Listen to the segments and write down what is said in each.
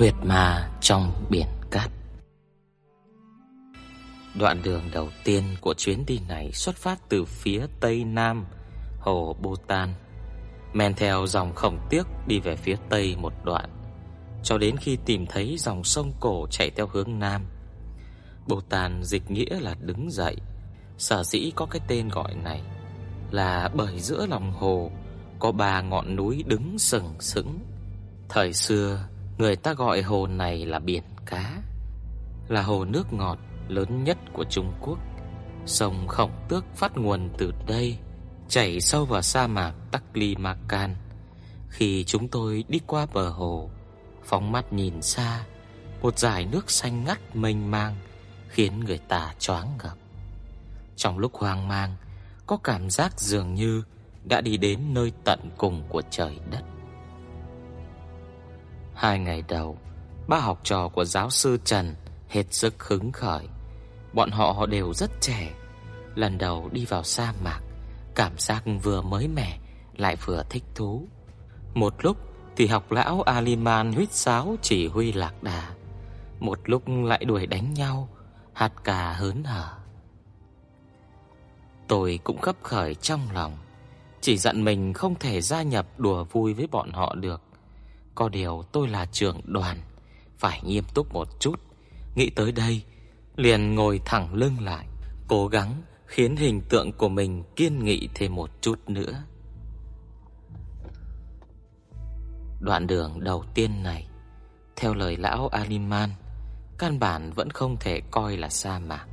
Huyệt ma trong biển cát Đoạn đường đầu tiên của chuyến đi này xuất phát từ phía tây nam hồ Bhutan, men theo dòng khổng tiếc đi về phía tây một đoạn, cho đến khi tìm thấy dòng sông cổ chảy theo hướng nam. Bhutan dịch nghĩa là đứng dậy, sở dĩ có cái tên gọi này là bởi giữa lòng hồ có ba ngọn núi đứng sừng sững. Thời xưa, người ta gọi hồ này là biển cá, là hồ nước ngọt lớn nhất của Trung Quốc. Sông Khổng Tước phát nguồn từ đây, chảy sâu vào sa mạc Taklimakan. Khi chúng tôi đi qua bờ hồ, phóng mắt nhìn xa, một dải nước xanh ngắt mênh mang khiến người ta choáng ngợp. Trong lúc hoang mang, có cảm giác dường như đã đi đến nơi tận cùng của trời đất. Hai ngày đầu, ba học trò của giáo sư Trần hết sức hứng khởi. Bọn họ đều rất trẻ, lần đầu đi vào sa mạc, cảm giác vừa mới mẻ lại vừa thích thú. Một lúc thì học lão Aliman huýt sáo chỉ huy lạc đà, một lúc lại đuổi đánh nhau, hạt cà hớn hở. Tôi cũng khấp khởi trong lòng, chỉ dặn mình không thể gia nhập đùa vui với bọn họ được. Có điều tôi là trưởng đoàn, phải nghiêm túc một chút. Nghĩ tới đây, liền ngồi thẳng lưng lại, cố gắng khiến hình tượng của mình kiên nghị thêm một chút nữa. Đoạn đường đầu tiên này, theo lời lão Aliman, căn bản vẫn không thể coi là sa mạc.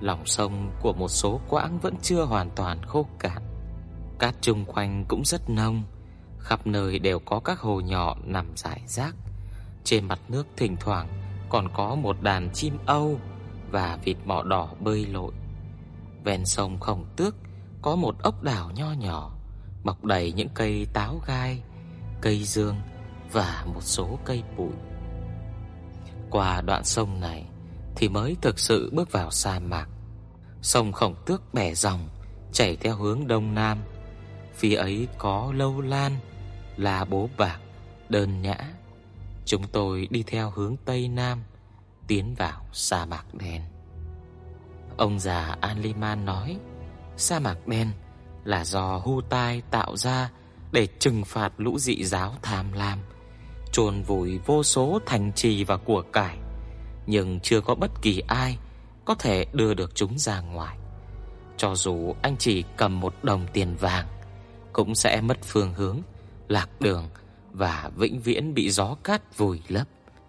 Lòng sông của một số quãng vẫn chưa hoàn toàn khô cạn. Cát chung quanh cũng rất nông, khắp nơi đều có các hồ nhỏ nằm rải rác. Trên mặt nước thỉnh thoảng còn có một đàn chim âu và vịt mỏ đỏ bơi lội. Ven sông Khổng Tước có một ốc đảo nho nhỏ, mọc đầy những cây táo gai, cây dương và một số cây bụi. Qua đoạn sông này thì mới thực sự bước vào sa mạc. Sông Khổng Tước bẻ dòng chảy theo hướng đông nam. Phía ấy có lâu lan là bố bạc, đơn nhã. Chúng tôi đi theo hướng tây nam, tiến vào sa mạc đen. Ông già Anliman nói, sa mạc đen là do Hu Tai tạo ra để trừng phạt lũ dị giáo tham lam, chôn vùi vô số thành trì và của cải, nhưng chưa có bất kỳ ai có thể đưa được chúng ra ngoài. Cho dù anh chỉ cầm một đồng tiền vàng cũng sẽ mất phương hướng lạc đường và vĩnh viễn bị gió cát vùi lấp,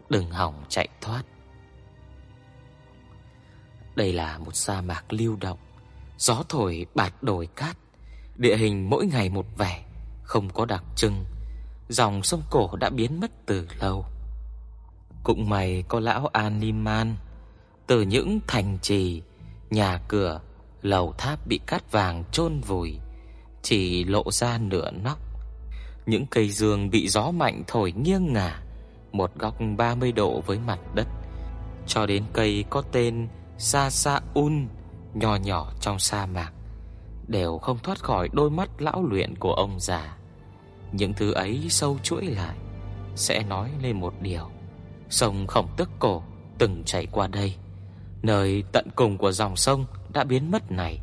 đừng hòng chạy thoát. Đây là một sa mạc lưu động, gió thổi bạt đồi cát, địa hình mỗi ngày một vẻ, không có đặc trưng. Dòng sông cổ đã biến mất từ lâu. Cũng may có lão Animan, từ những thành trì, nhà cửa, lầu tháp bị cát vàng chôn vùi, chỉ lộ ra nửa nóc những cây dương bị gió mạnh thổi nghiêng ngả một góc 30 độ với mặt đất, cho đến cây có tên Sa Sa Un nhỏ nhỏ trong sa mạc đều không thoát khỏi đôi mắt lão luyện của ông già. Những thứ ấy sâu chuỗi lại sẽ nói lên một điều. Sông Khổng Tức Cổ từng chảy qua đây, nơi tận cùng của dòng sông đã biến mất này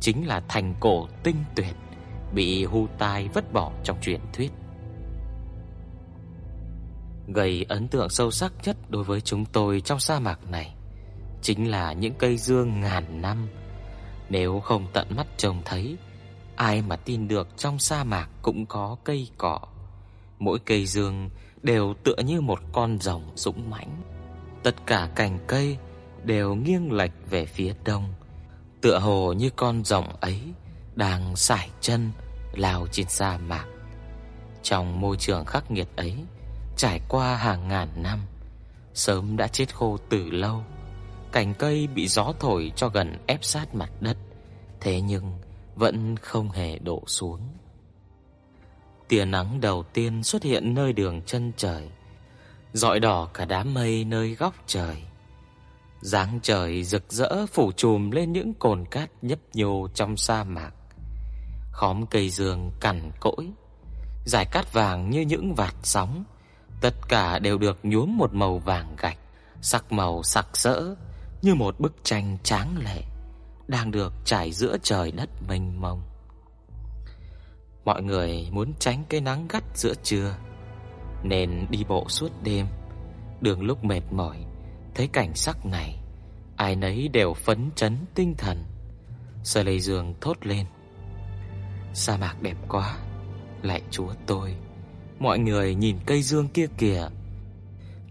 chính là thành cổ tinh tuyệt bị Hu Tai vứt bỏ trong truyền thuyết. Gây ấn tượng sâu sắc nhất đối với chúng tôi trong sa mạc này chính là những cây dương ngàn năm. Nếu không tận mắt trông thấy, ai mà tin được trong sa mạc cũng có cây cỏ. Mỗi cây dương đều tựa như một con rồng dũng mãnh. Tất cả cành cây đều nghiêng lệch về phía đông, tựa hồ như con rồng ấy đang sải chân lao trên sa mạc. Trong môi trường khắc nghiệt ấy, trải qua hàng ngàn năm, sớm đã chết khô từ lâu. Cành cây bị gió thổi cho gần ép sát mặt đất, thế nhưng vẫn không hề đổ xuống. Tia nắng đầu tiên xuất hiện nơi đường chân trời, rọi đỏ cả đám mây nơi góc trời. Dáng trời rực rỡ phủ trùm lên những cồn cát nhấp nhô trong sa mạc. Khóm cây dương cằn cỗi, dải cát vàng như những vạt sóng, tất cả đều được nhuốm một màu vàng gạch, sắc màu sặc sỡ như một bức tranh tráng lệ đang được trải giữa trời đất mênh mông. Mọi người muốn tránh cái nắng gắt giữa trưa nên đi bộ suốt đêm. Đường lúc mệt mỏi, thấy cảnh sắc này, ai nấy đều phấn chấn tinh thần. Sở Lệ Dương thốt lên: "Sa mạc đẹp quá, lạy Chúa tôi." Mọi người nhìn cây dương kia kìa,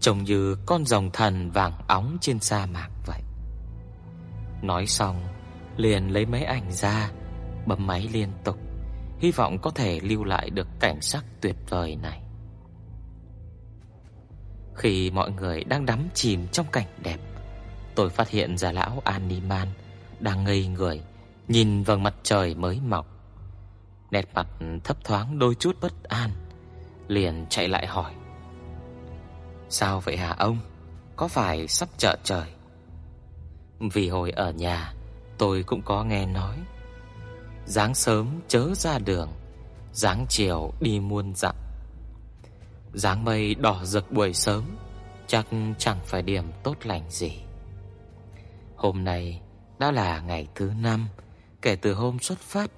trông như con rồng thần vàng óng trên sa mạc vậy. Nói xong, liền lấy máy ảnh ra, bấm máy liên tục, hy vọng có thể lưu lại được cảnh sắc tuyệt vời này. Khi mọi người đang đắm chìm trong cảnh đẹp, tôi phát hiện ra lão Animan đang ngây người nhìn vầng mặt trời mới mọc. Nét mặt thấp thoáng đôi chút bất an, liền chạy lại hỏi: "Sao vậy hả ông? Có phải sắp chợ trời?" Vì hồi ở nhà, tôi cũng có nghe nói, dáng sớm chớ ra đường, dáng chiều đi muôn dặm. Dáng mây đỏ rực buổi sớm Chắc chẳng phải điểm tốt lành gì Hôm nay đã là ngày thứ năm Kể từ hôm xuất phát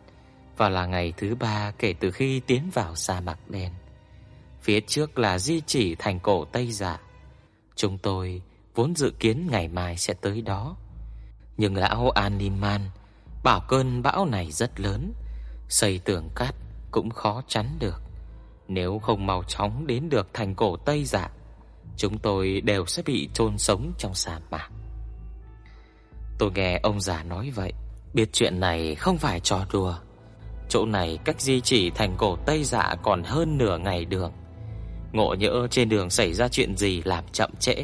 và là ngày thứ ba kể từ khi tiến vào sa mạc đen Phía trước là di chỉ thành cổ Tây Dạ. Chúng tôi vốn dự kiến ngày mai sẽ tới đó Nhưng lão Animan Bảo cơn bão này rất lớn Xây tường cát cũng khó chắn được nếu không mau chóng đến được thành cổ Tây Dạ, chúng tôi đều sẽ bị chôn sống trong sa mạc. Tôi nghe ông già nói vậy, biết chuyện này không phải trò đùa. Chỗ này cách di chỉ thành cổ Tây Dạ còn hơn nửa ngày đường. Ngộ nhỡ trên đường xảy ra chuyện gì làm chậm trễ,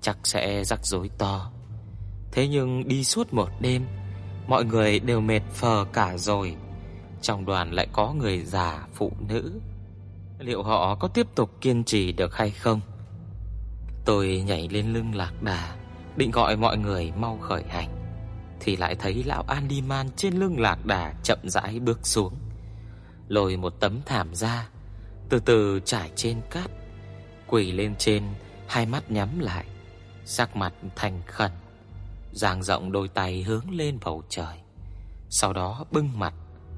chắc sẽ rắc rối to. Thế nhưng đi suốt một đêm, mọi người đều mệt phờ cả rồi. Trong đoàn lại có người già, phụ nữ, liệu họ có tiếp tục kiên trì được hay không? Tôi nhảy lên lưng lạc đà, định gọi mọi người mau khởi hành, thì lại thấy lão Andyman trên lưng lạc đà chậm rãi bước xuống, lôi một tấm thảm ra, từ từ trải trên cát, quỳ lên trên, hai mắt nhắm lại, sắc mặt thành khẩn, dang rộng đôi tay hướng lên bầu trời, sau đó bưng mặt,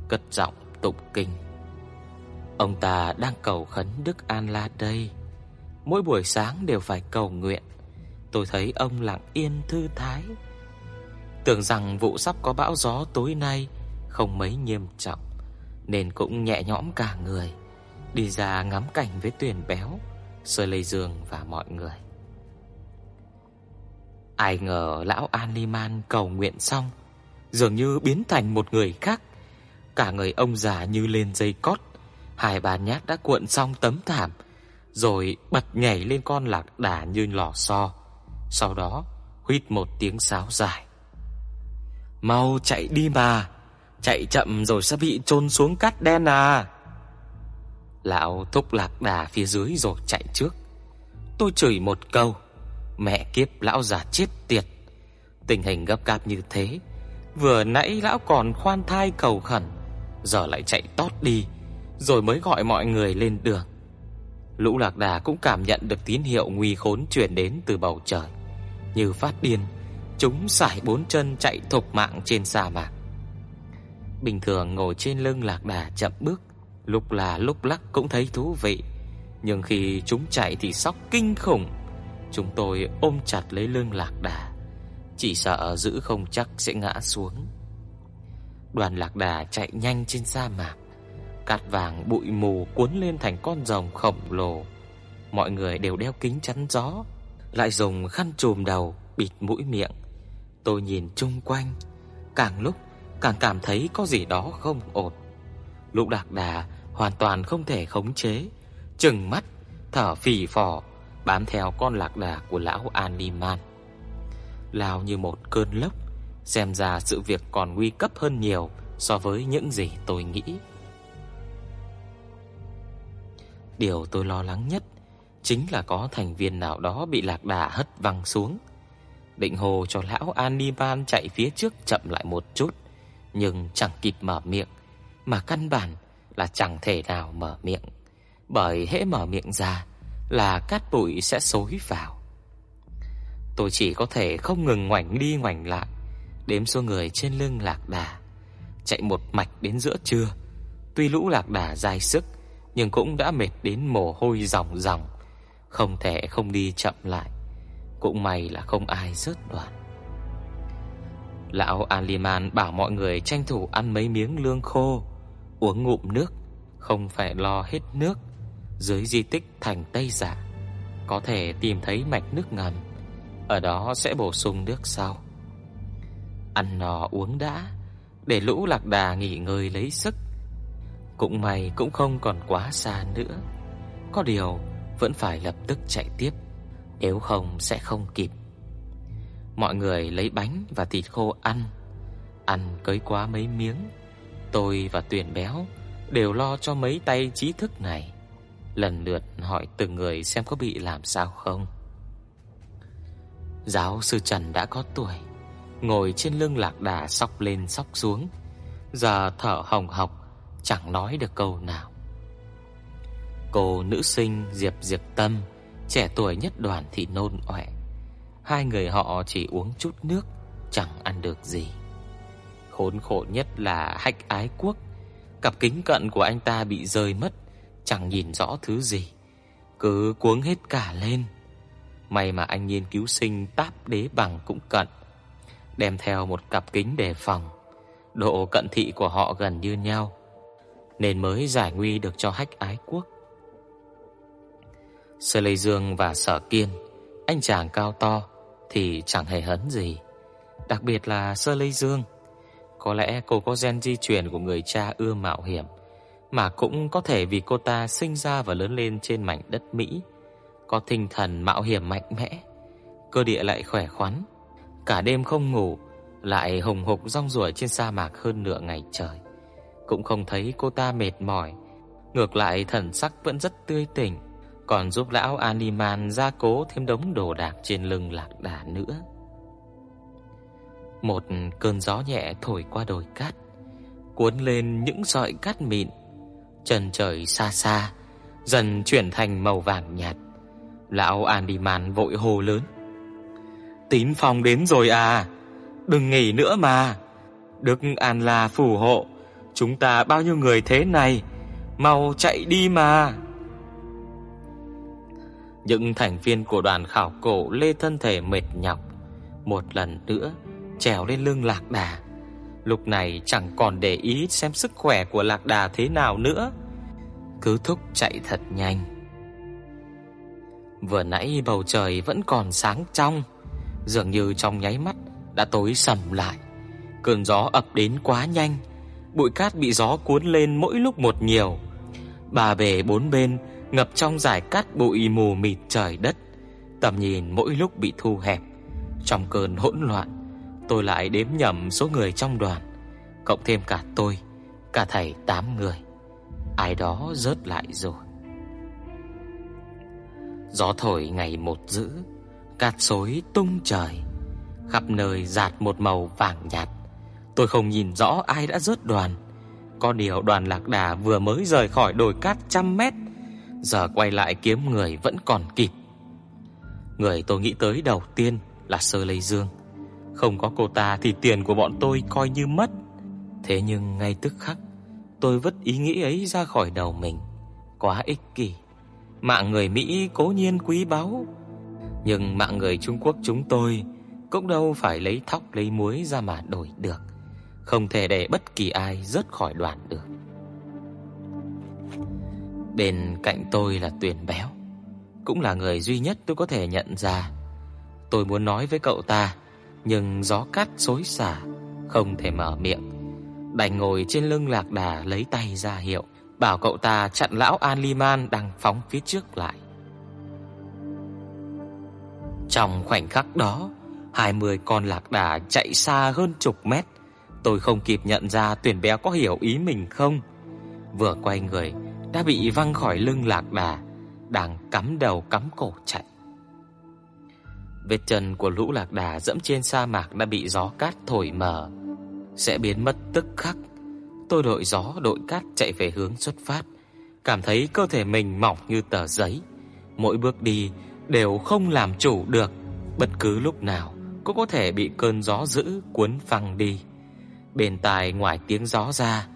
cất giọng tụng kinh. Ông ta đang cầu khấn Đức An La đây. Mỗi buổi sáng đều phải cầu nguyện. Tôi thấy ông lặng yên thư thái. Tưởng rằng vụ sắp có bão gió tối nay không mấy nghiêm trọng, nên cũng nhẹ nhõm cả người, đi ra ngắm cảnh với Tuyền Béo, Sơ lây Dương và mọi người. Ai ngờ lão Animan cầu nguyện xong, dường như biến thành một người khác, cả người ông già như lên dây cót, Hai bà nhát đã cuộn xong tấm thảm, rồi bật nhảy lên con lạc đà như lò xo. Sau đó huýt một tiếng sáo dài. Mau chạy đi mà, chạy chậm rồi sẽ bị chôn xuống cát đen à. Lão thúc lạc đà phía dưới rồi chạy trước. Tôi chửi một câu, mẹ kiếp lão già chết tiệt. Tình hình gấp gáp như thế, vừa nãy lão còn khoan thai cầu khẩn, giờ lại chạy tót đi rồi mới gọi mọi người lên đường. Lũ lạc đà cũng cảm nhận được tín hiệu nguy khốn truyền đến từ bầu trời. Như phát điên, chúng sải bốn chân chạy thục mạng trên sa mạc. Bình thường ngồi trên lưng lạc đà chậm bước, lúc là lúc lắc cũng thấy thú vị, nhưng khi chúng chạy thì sóc kinh khủng. Chúng tôi ôm chặt lấy lưng lạc đà, chỉ sợ giữ không chắc sẽ ngã xuống. Đoàn lạc đà chạy nhanh trên sa mạc, Cát vàng bụi mù cuốn lên thành con rồng khổng lồ. Mọi người đều đeo kính chắn gió, lại dùng khăn trùm đầu bịt mũi miệng. Tôi nhìn chung quanh, càng lúc càng cảm thấy có gì đó không ổn. Lục Đạc Đà hoàn toàn không thể khống chế, trừng mắt, thở phì phò, bám theo con lạc đà của lão Animan. Lao như một cơn lốc, xem ra sự việc còn nguy cấp hơn nhiều so với những gì tôi nghĩ. Điều tôi lo lắng nhất chính là có thành viên nào đó bị lạc đà hất văng xuống. Định hồ cho lão Aniban chạy phía trước chậm lại một chút, nhưng chẳng kịp mở miệng, mà căn bản là chẳng thể nào mở miệng, bởi hễ mở miệng ra là cát bụi sẽ xối vào. Tôi chỉ có thể không ngừng ngoảnh đi ngoảnh lại, đếm số người trên lưng lạc đà, chạy một mạch đến giữa trưa. Tuy lũ lạc đà dai sức, nhưng cũng đã mệt đến mồ hôi ròng ròng, không thể không đi chậm lại. Cũng may là không ai rớt đoạn. Lão Aliman bảo mọi người tranh thủ ăn mấy miếng lương khô, uống ngụm nước, không phải lo hết nước. Dưới di tích thành Tây Giả có thể tìm thấy mạch nước ngầm, ở đó sẽ bổ sung nước sau. Ăn no uống đã, để lũ lạc đà nghỉ ngơi lấy sức. Cũng may cũng không còn quá xa nữa. Có điều vẫn phải lập tức chạy tiếp, nếu không sẽ không kịp. Mọi người lấy bánh và thịt khô ăn, ăn cấy quá mấy miếng. Tôi và Tuyền Béo đều lo cho mấy tay trí thức này, lần lượt hỏi từng người xem có bị làm sao không. Giáo sư Trần đã có tuổi, ngồi trên lưng lạc đà sóc lên sóc xuống, giờ thở hồng hộc, chẳng nói được câu nào. Cô nữ sinh Diệp Diệp Tâm, trẻ tuổi nhất đoàn thì nôn ọe. Hai người họ chỉ uống chút nước, chẳng ăn được gì. Khốn khổ nhất là Hách Ái Quốc, cặp kính cận của anh ta bị rơi mất, chẳng nhìn rõ thứ gì, cứ cuống hết cả lên. May mà anh nghiên cứu sinh táp đế bằng cũng cận, đem theo một cặp kính đề phòng. Độ cận thị của họ gần như nhau, nên mới giải nguy được cho Hách Ái Quốc. Sở Lê Dương và Sở Kiên, anh chàng cao to thì chẳng hề hấn gì, đặc biệt là Sơ Lê Dương. Có lẽ cô có gen di truyền của người cha ưa mạo hiểm, mà cũng có thể vì cô ta sinh ra và lớn lên trên mảnh đất Mỹ, có tinh thần mạo hiểm mạnh mẽ, cơ địa lại khỏe khoắn, cả đêm không ngủ, lại hùng hục rong ruổi trên sa mạc hơn nửa ngày trời. Cũng không thấy cô ta mệt mỏi, ngược lại thần sắc vẫn rất tươi tỉnh còn giúp lão Animan gia cố thêm đống đồ đạc trên lưng lạc đà nữa. Một cơn gió nhẹ thổi qua đồi cát, cuốn lên những sợi cát mịn. Trần trời xa xa dần chuyển thành màu vàng nhạt. Lão Animan vội hô lớn: "Tín phong đến rồi à, đừng nghỉ nữa mà. Đức An La phù hộ, chúng ta bao nhiêu người thế này, mau chạy đi mà." Những thành viên của đoàn khảo cổ lê thân thể mệt nhọc, một lần nữa trèo lên lưng lạc đà. Lúc này chẳng còn để ý xem sức khỏe của lạc đà thế nào nữa, cứ thúc chạy thật nhanh. Vừa nãy bầu trời vẫn còn sáng trong, dường như trong nháy mắt đã tối sầm lại. Cơn gió ập đến quá nhanh, bụi cát bị gió cuốn lên mỗi lúc một nhiều. Bà bể bốn bên ngập trong dải cát bụi mù mịt trời đất, tầm nhìn mỗi lúc bị thu hẹp. Trong cơn hỗn loạn, tôi lại đếm nhầm số người trong đoàn, cộng thêm cả tôi, cả thầy tám người. Ai đó rớt lại rồi. Gió thổi ngày một dữ, cát xối tung trời, khắp nơi dạt một màu vàng nhạt. Tôi không nhìn rõ ai đã rớt đoàn. Có điều đoàn lạc đà vừa mới rời khỏi đồi cát trăm mét giờ quay lại kiếm người vẫn còn kịp. Người tôi nghĩ tới đầu tiên là Sơ lây Dương. Không có cô ta thì tiền của bọn tôi coi như mất. Thế nhưng ngay tức khắc, tôi vứt ý nghĩ ấy ra khỏi đầu mình. Quá ích kỷ. Mạng người Mỹ cố nhiên quý báu, nhưng mạng người Trung Quốc chúng tôi cũng đâu phải lấy thóc lấy muối ra mà đổi được. Không thể để bất kỳ ai rớt khỏi đoàn được. Bên cạnh tôi là Tuyền Béo, cũng là người duy nhất tôi có thể nhận ra. Tôi muốn nói với cậu ta, nhưng gió cát xối xả, không thể mở miệng. Đành ngồi trên lưng lạc đà lấy tay ra hiệu, bảo cậu ta chặn lão An Liman đang phóng phía trước lại. Trong khoảnh khắc đó, 20 con lạc đà chạy xa hơn chục mét. Tôi không kịp nhận ra tuyển béo có hiểu ý mình không. Vừa quay người đã bị văng khỏi lưng lạc đà, đang cắm đầu cắm cổ chạy. Vết chân của lũ lạc đà dẫm trên sa mạc đã bị gió cát thổi mờ, sẽ biến mất tức khắc. Tôi đội gió đội cát chạy về hướng xuất phát, cảm thấy cơ thể mình mỏng như tờ giấy, mỗi bước đi đều không làm chủ được, bất cứ lúc nào cũng có thể bị cơn gió dữ cuốn phăng đi. Bên tai ngoài tiếng gió ra,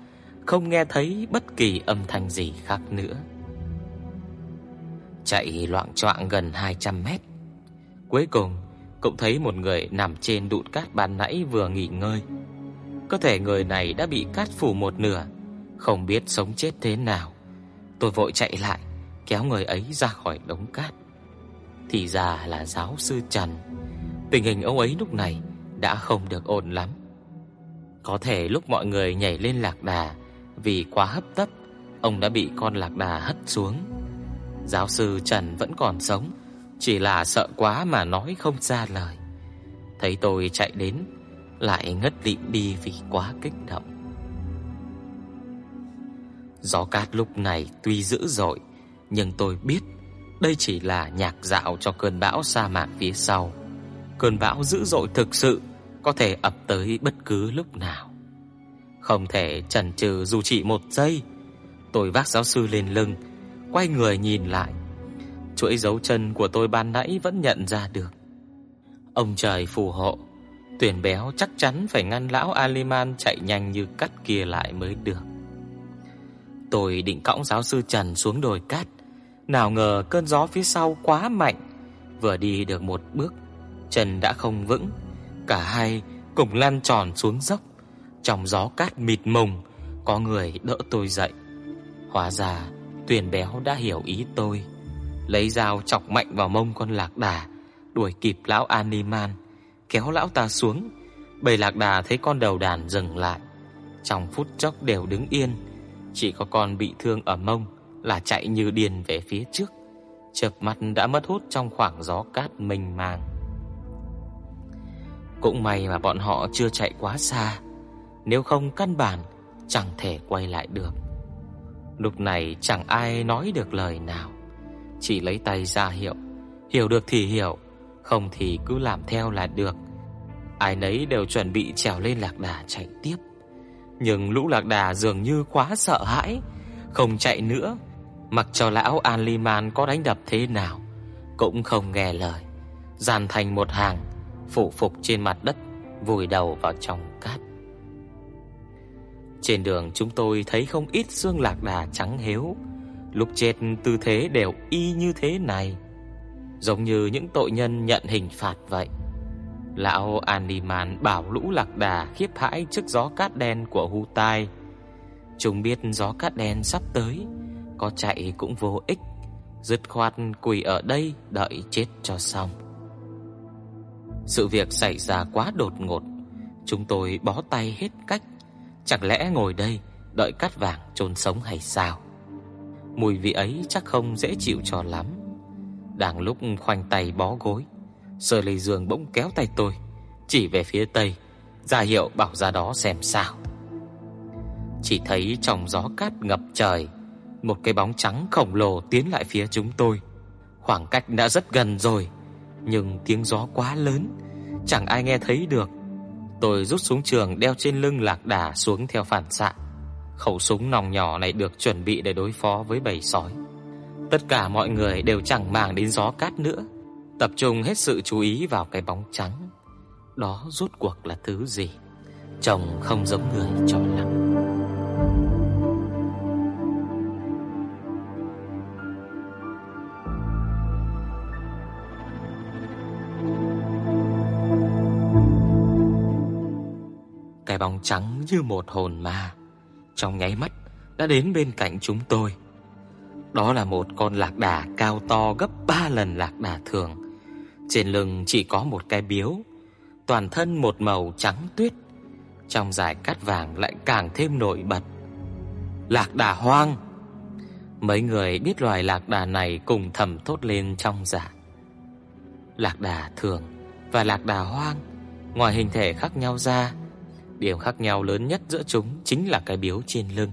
không nghe thấy bất kỳ âm thanh gì khác nữa. Chạy loạng choạng gần 200 mét. Cuối cùng, cũng thấy một người nằm trên đụn cát ban nãy vừa nghỉ ngơi. Cơ thể người này đã bị cát phủ một nửa, không biết sống chết thế nào. Tôi vội chạy lại, kéo người ấy ra khỏi đống cát. Thì ra là giáo sư Trần. Tình hình ông ấy lúc này đã không được ổn lắm. Có thể lúc mọi người nhảy lên lạc đà vì quá hấp tấp, ông đã bị con lạc đà hất xuống. Giáo sư Trần vẫn còn sống, chỉ là sợ quá mà nói không ra lời. Thấy tôi chạy đến, lại ngất lịm đi vì quá kích động. Gió cát lúc này tuy dữ dội, nhưng tôi biết đây chỉ là nhạc dạo cho cơn bão sa mạc phía sau. Cơn bão dữ dội thực sự có thể ập tới bất cứ lúc nào. Không thể chần chừ dù chỉ một giây. Tôi vác giáo sư lên lưng, quay người nhìn lại. Chuỗi dấu chân của tôi ban nãy vẫn nhận ra được. Ông trời phù hộ, tuyển béo chắc chắn phải ngăn lão Aliman chạy nhanh như cắt kia lại mới được. Tôi định cõng giáo sư Trần xuống đồi cát, nào ngờ cơn gió phía sau quá mạnh, vừa đi được một bước, chân đã không vững, cả hai cùng lăn tròn xuống dốc. Trong gió cát mịt mùng, có người đỡ tôi dậy. Hóa ra, Tuyền béo đã hiểu ý tôi, lấy dao chọc mạnh vào mông con lạc đà, đuổi kịp lão Animan, kéo lão ta xuống. Bầy lạc đà thấy con đầu đàn dừng lại, trong phút chốc đều đứng yên, chỉ có con bị thương ở mông là chạy như điên về phía trước, chớp mắt đã mất hút trong khoảng gió cát mênh mang. Cũng may mà bọn họ chưa chạy quá xa, nếu không căn bản chẳng thể quay lại được. Lúc này chẳng ai nói được lời nào, chỉ lấy tay ra hiệu, hiểu được thì hiểu, không thì cứ làm theo là được. Ai nấy đều chuẩn bị trèo lên lạc đà chạy tiếp. Nhưng lũ lạc đà dường như quá sợ hãi, không chạy nữa, mặc cho lão An Liman có đánh đập thế nào cũng không nghe lời, dàn thành một hàng, phủ phục trên mặt đất, vùi đầu vào trong cát. Trên đường chúng tôi thấy không ít xương lạc đà trắng héo, lúc chết tư thế đều y như thế này, giống như những tội nhân nhận hình phạt vậy. Lão Animan bảo lũ lạc đà khiếp hãi trước gió cát đen của Hu Tai. Chúng biết gió cát đen sắp tới, có chạy cũng vô ích, dứt khoát quỳ ở đây đợi chết cho xong. Sự việc xảy ra quá đột ngột, chúng tôi bó tay hết cách, chẳng lẽ ngồi đây đợi cát vàng chôn sống hay sao? Mùi vị ấy chắc không dễ chịu cho lắm. Đang lúc khoanh tay bó gối, Sở Lệ Dương bỗng kéo tay tôi, chỉ về phía tây, ra hiệu bảo ra đó xem sao. Chỉ thấy trong gió cát ngập trời, một cái bóng trắng khổng lồ tiến lại phía chúng tôi. Khoảng cách đã rất gần rồi, nhưng tiếng gió quá lớn, chẳng ai nghe thấy được. Tôi rút súng trường đeo trên lưng lạc đà xuống theo phản xạ. Khẩu súng nòng nhỏ này được chuẩn bị để đối phó với bầy sói. Tất cả mọi người đều chẳng màng đến gió cát nữa, tập trung hết sự chú ý vào cái bóng trắng. Đó rốt cuộc là thứ gì? Trông không giống người cho lắm. Bóng trắng như một hồn ma, trong nháy mắt đã đến bên cạnh chúng tôi. Đó là một con lạc đà cao to gấp 3 lần lạc đà thường. Trên lưng chỉ có một cái biếu, toàn thân một màu trắng tuyết, trong dải cát vàng lại càng thêm nổi bật. Lạc đà hoang. Mấy người biết loài lạc đà này cùng thầm thốt lên trong dạ. Lạc đà thường và lạc đà hoang, ngoài hình thể khác nhau ra, điểm khác nhau lớn nhất giữa chúng chính là cái biếu trên lưng.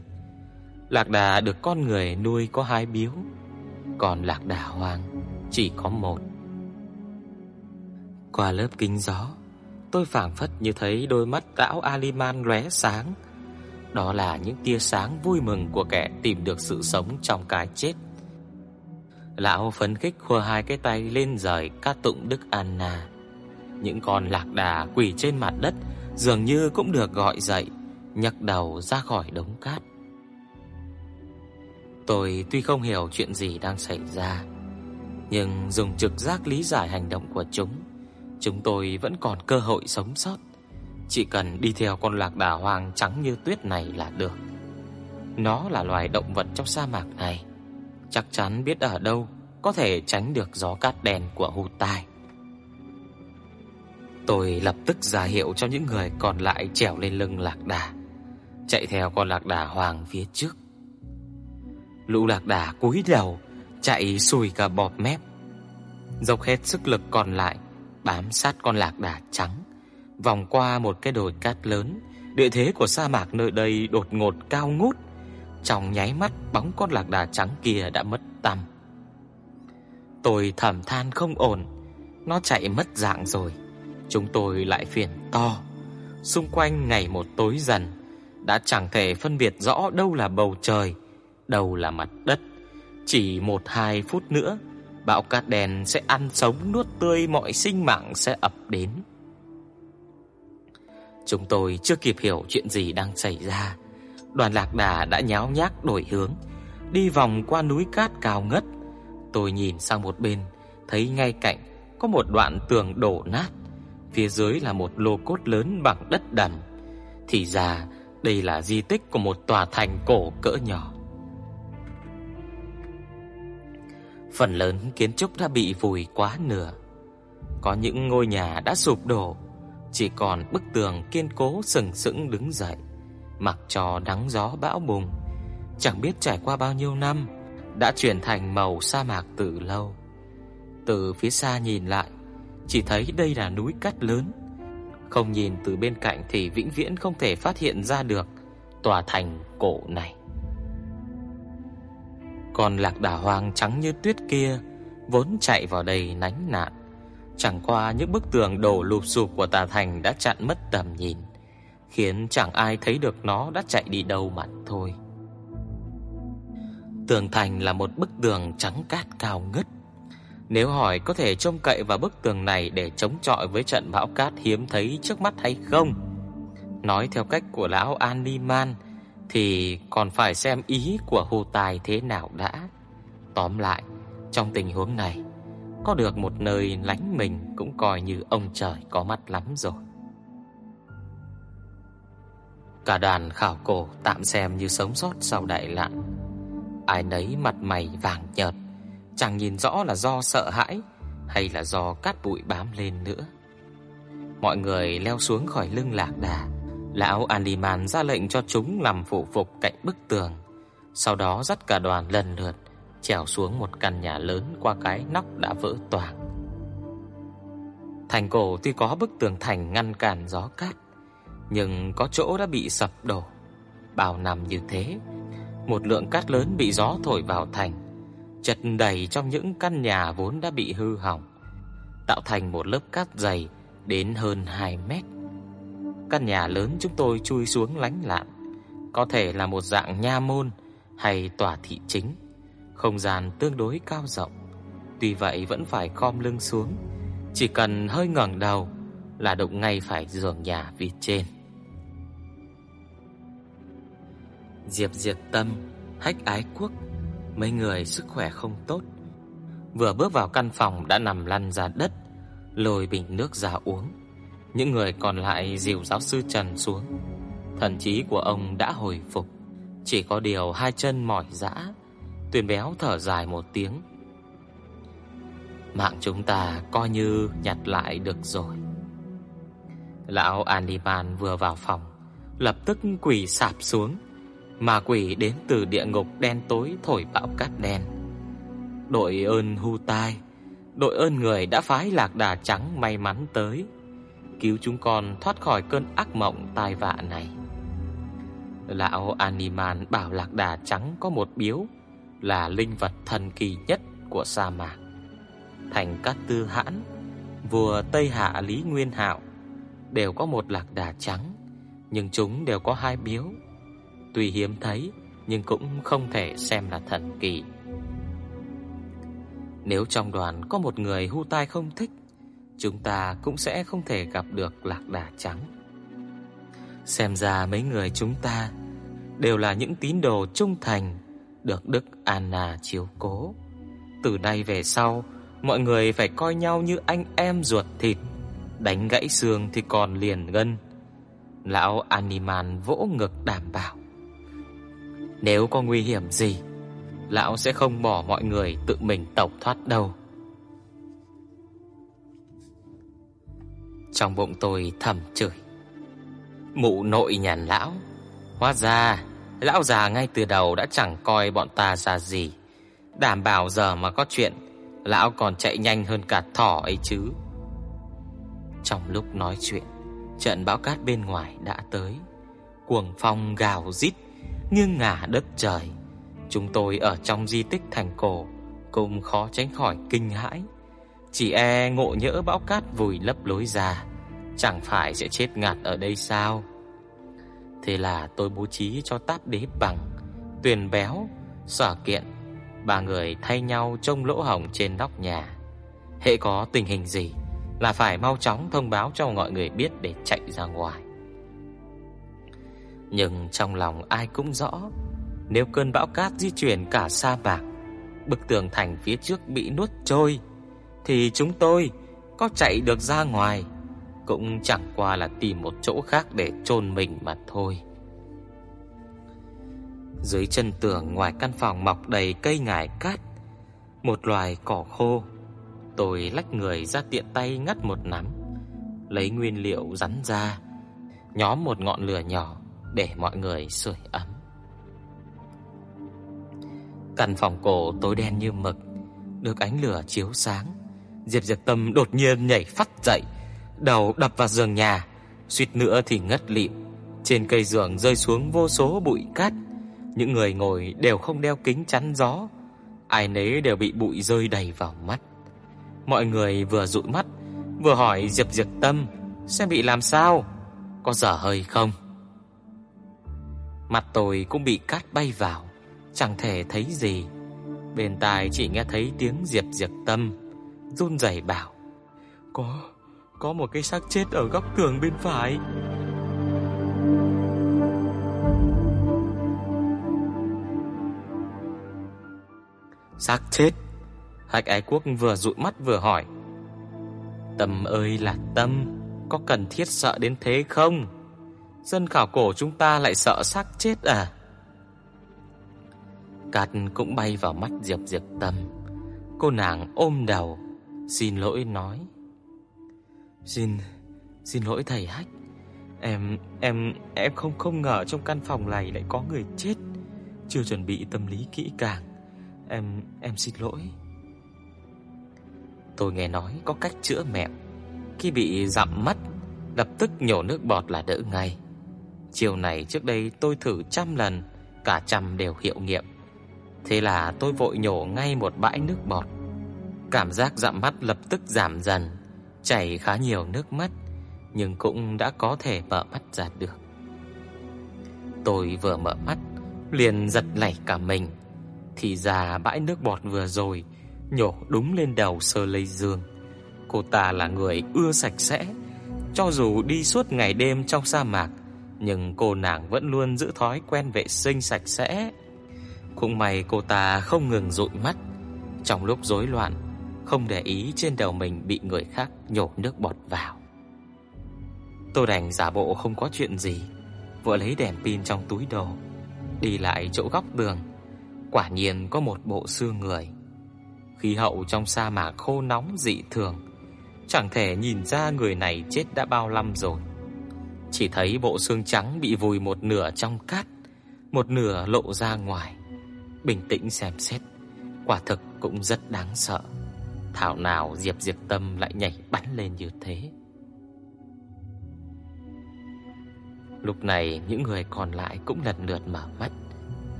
Lạc đà được con người nuôi có hai biếu, còn lạc đà hoang chỉ có một. Qua lớp kính gió, tôi phảng phất như thấy đôi mắt lão Aliman lóe sáng. Đó là những tia sáng vui mừng của kẻ tìm được sự sống trong cái chết. Lão phấn khích khua hai cái tay lên rời ca tụng Đức Anna. Những con lạc đà quỳ trên mặt đất dường như cũng được gọi dậy, nhấc đầu ra khỏi đống cát. Tôi tuy không hiểu chuyện gì đang xảy ra, nhưng dùng trực giác lý giải hành động của chúng, chúng tôi vẫn còn cơ hội sống sót. Chỉ cần đi theo con lạc đà hoang trắng như tuyết này là được. Nó là loài động vật trong sa mạc này, chắc chắn biết ở đâu có thể tránh được gió cát đen của Hu Tai. Tôi lập tức ra hiệu cho những người còn lại trèo lên lưng lạc đà, chạy theo con lạc đà hoàng phía trước. Lũ lạc đà cúi đầu, chạy sùi cả bọt mép. Dốc hết sức lực còn lại, bám sát con lạc đà trắng, vòng qua một cái đồi cát lớn, địa thế của sa mạc nơi đây đột ngột cao ngút. Trong nháy mắt, bóng con lạc đà trắng kia đã mất tăm. Tôi thầm than không ổn, nó chạy mất dạng rồi. Chúng tôi lại phiền to. Xung quanh ngày một tối dần, đã chẳng thể phân biệt rõ đâu là bầu trời, đâu là mặt đất. Chỉ một hai phút nữa, bão cát đen sẽ ăn sống nuốt tươi mọi sinh mạng sẽ ập đến. Chúng tôi chưa kịp hiểu chuyện gì đang xảy ra, đoàn lạc đà đã nháo nhác đổi hướng, đi vòng qua núi cát cao ngất. Tôi nhìn sang một bên, thấy ngay cạnh có một đoạn tường đổ nát, phía dưới là một lô cốt lớn bằng đất đầm. Thì ra đây là di tích của một tòa thành cổ cỡ nhỏ. Phần lớn kiến trúc đã bị vùi quá nửa. Có những ngôi nhà đã sụp đổ, chỉ còn bức tường kiên cố sừng sững đứng dậy, mặc cho nắng gió bão bùng, chẳng biết trải qua bao nhiêu năm đã chuyển thành màu sa mạc từ lâu. Từ phía xa nhìn lại, chỉ thấy đây là núi cát lớn. Không nhìn từ bên cạnh thì vĩnh viễn không thể phát hiện ra được tòa thành cổ này. Còn lạc đà hoang trắng như tuyết kia vốn chạy vào đây nánh nạn, chẳng qua những bức tường đổ lụp sụp của tà thành đã chặn mất tầm nhìn, khiến chẳng ai thấy được nó đã chạy đi đâu mà thôi. Tường thành là một bức tường trắng cát cao ngất. Nếu hỏi có thể trông cậy vào bức tường này để chống chọi với trận bão cát hiếm thấy trước mắt hay không? Nói theo cách của lão Animan thì còn phải xem ý của Hồ Tài thế nào đã. Tóm lại, trong tình huống này, có được một nơi lánh mình cũng coi như ông trời có mắt lắm rồi. Cả đoàn khảo cổ tạm xem như sống sót sau đại nạn. Ai nấy mặt mày vàng nhợt, chẳng nhìn rõ là do sợ hãi hay là do cát bụi bám lên nữa. Mọi người leo xuống khỏi lưng lạc đà, lão Aliman ra lệnh cho chúng nằm phụ phục cạnh bức tường, sau đó dắt cả đoàn lần lượt trèo xuống một căn nhà lớn qua cái nóc đã vỡ toạc. Thành cổ tuy có bức tường thành ngăn cản gió cát, nhưng có chỗ đã bị sập đổ. Bao năm như thế, một lượng cát lớn bị gió thổi vào thành, chật đầy trong những căn nhà vốn đã bị hư hỏng, tạo thành một lớp cát dày đến hơn 2 mét. Căn nhà lớn chúng tôi chui xuống lánh lạn, có thể là một dạng nha môn hay tòa thị chính, không gian tương đối cao rộng. Tuy vậy vẫn phải khom lưng xuống, chỉ cần hơi ngẩng đầu là đụng ngay phải giường nhà phía trên. Diệp Diệp Tâm, Hách Ái Quốc, mấy người sức khỏe không tốt. Vừa bước vào căn phòng đã nằm lăn ra đất, lôi bình nước ra uống. Những người còn lại dìu giáo sư Trần xuống. Thần trí của ông đã hồi phục, chỉ có điều hai chân mỏi dã. Tuyền béo thở dài một tiếng. Mạng chúng ta coi như nhặt lại được rồi. Lão Animan vừa vào phòng, lập tức quỳ sạp xuống Ma quỷ đến từ địa ngục đen tối thổi bão cát đen Đội ơn hu tai đội ơn người đã phái lạc đà trắng may mắn tới, cứu chúng con thoát khỏi cơn ác mộng tai vạ này. Lão Animan bảo lạc đà trắng có một biếu là linh vật thần kỳ nhất của sa mạc. Thành Cát Tư Hãn, vua Tây Hạ Lý Nguyên Hạo đều có một lạc đà trắng, nhưng chúng đều có hai biếu. Tuy hiếm thấy, nhưng cũng không thể xem là thần kỳ. Nếu trong đoàn có một người hu tai không thích, chúng ta cũng sẽ không thể gặp được lạc đà trắng. Xem ra mấy người chúng ta đều là những tín đồ trung thành được Đức Anna chiếu cố. Từ nay về sau, mọi người phải coi nhau như anh em ruột thịt, đánh gãy xương thì còn liền gân. Lão Animan vỗ ngực đảm bảo. Nếu có nguy hiểm gì, lão sẽ không bỏ mọi người tự mình tẩu thoát đâu. Trong bụng tôi thầm chửi. Mụ nội nhàn lão, hóa ra lão già ngay từ đầu đã chẳng coi bọn ta ra gì, đảm bảo giờ mà có chuyện, lão còn chạy nhanh hơn cả thỏ ấy chứ. Trong lúc nói chuyện, trận bão cát bên ngoài đã tới, cuồng phong gào rít, nghiêng ngả đất trời. Chúng tôi ở trong di tích thành cổ cũng khó tránh khỏi kinh hãi. Chỉ e ngộ nhỡ bão cát vùi lấp lối ra, chẳng phải sẽ chết ngạt ở đây sao? Thế là tôi bố trí cho táp đế bằng, tuyền béo, sở kiện, ba người thay nhau trông lỗ hổng trên nóc nhà. Hệ có tình hình gì là phải mau chóng thông báo cho mọi người biết để chạy ra ngoài. Nhưng trong lòng ai cũng rõ, nếu cơn bão cát di chuyển cả sa mạc, bức tường thành phía trước bị nuốt trôi thì chúng tôi có chạy được ra ngoài cũng chẳng qua là tìm một chỗ khác để chôn mình mà thôi. Dưới chân tường ngoài căn phòng mọc đầy cây ngải cát, một loài cỏ khô. Tôi lách người ra tiện tay ngắt một nắm, lấy nguyên liệu rắn ra, nhóm một ngọn lửa nhỏ để mọi người sưởi ấm. Căn phòng cổ tối đen như mực, được ánh lửa chiếu sáng. Diệp Diệp Tâm đột nhiên nhảy phát dậy, đầu đập vào giường nhà, suýt nữa thì ngất lịm. Trên cây giường rơi xuống vô số bụi cát, những người ngồi đều không đeo kính chắn gió, ai nấy đều bị bụi rơi đầy vào mắt. Mọi người vừa dụi mắt, vừa hỏi Diệp Diệp Tâm sẽ bị làm sao, có dở hơi không? Mặt tôi cũng bị cát bay vào, chẳng thể thấy gì. Bên tai chỉ nghe thấy tiếng Diệp Diệp Tâm run rẩy bảo: "Có có một cái xác chết ở góc tường bên phải." Xác chết. Hạch Ái Quốc vừa dụi mắt vừa hỏi: "Tâm ơi là tâm, có cần thiết sợ đến thế không? Dân khảo cổ chúng ta lại sợ xác chết à?" Cát cũng bay vào mắt Diệp Diệp Tâm. Cô nàng ôm đầu, xin lỗi nói: "Xin xin lỗi thầy Hách. Em em em không không ngờ trong căn phòng này lại có người chết, chưa chuẩn bị tâm lý kỹ càng. Em em xin lỗi." Tôi nghe nói có cách chữa mẹo. Khi bị dặm mắt, lập tức nhổ nước bọt là đỡ ngay. Chiều này trước đây tôi thử trăm lần, cả trăm đều hiệu nghiệm. Thế là tôi vội nhổ ngay một bãi nước bọt. Cảm giác dặm mắt lập tức giảm dần, chảy khá nhiều nước mắt, nhưng cũng đã có thể mở mắt ra được. Tôi vừa mở mắt, liền giật nảy cả mình. Thì ra bãi nước bọt vừa rồi nhổ đúng lên đầu Sơ Lây Dương. Cô ta là người ưa sạch sẽ, cho dù đi suốt ngày đêm trong sa mạc, nhưng cô nàng vẫn luôn giữ thói quen vệ sinh sạch sẽ. Cũng may cô ta không ngừng dụi mắt trong lúc rối loạn, không để ý trên đầu mình bị người khác nhổ nước bọt vào. Tôi đành giả bộ không có chuyện gì, vừa lấy đèn pin trong túi đồ, đi lại chỗ góc tường. Quả nhiên có một bộ xương người. Khí hậu trong sa mạc khô nóng dị thường, chẳng thể nhìn ra người này chết đã bao năm rồi. Chỉ thấy bộ xương trắng bị vùi một nửa trong cát, một nửa lộ ra ngoài. Bình tĩnh xem xét, quả thực cũng rất đáng sợ. Thảo nào Diệp Diệp Tâm lại nhảy bắn lên như thế. Lúc này những người còn lại cũng lần lượt mở mắt,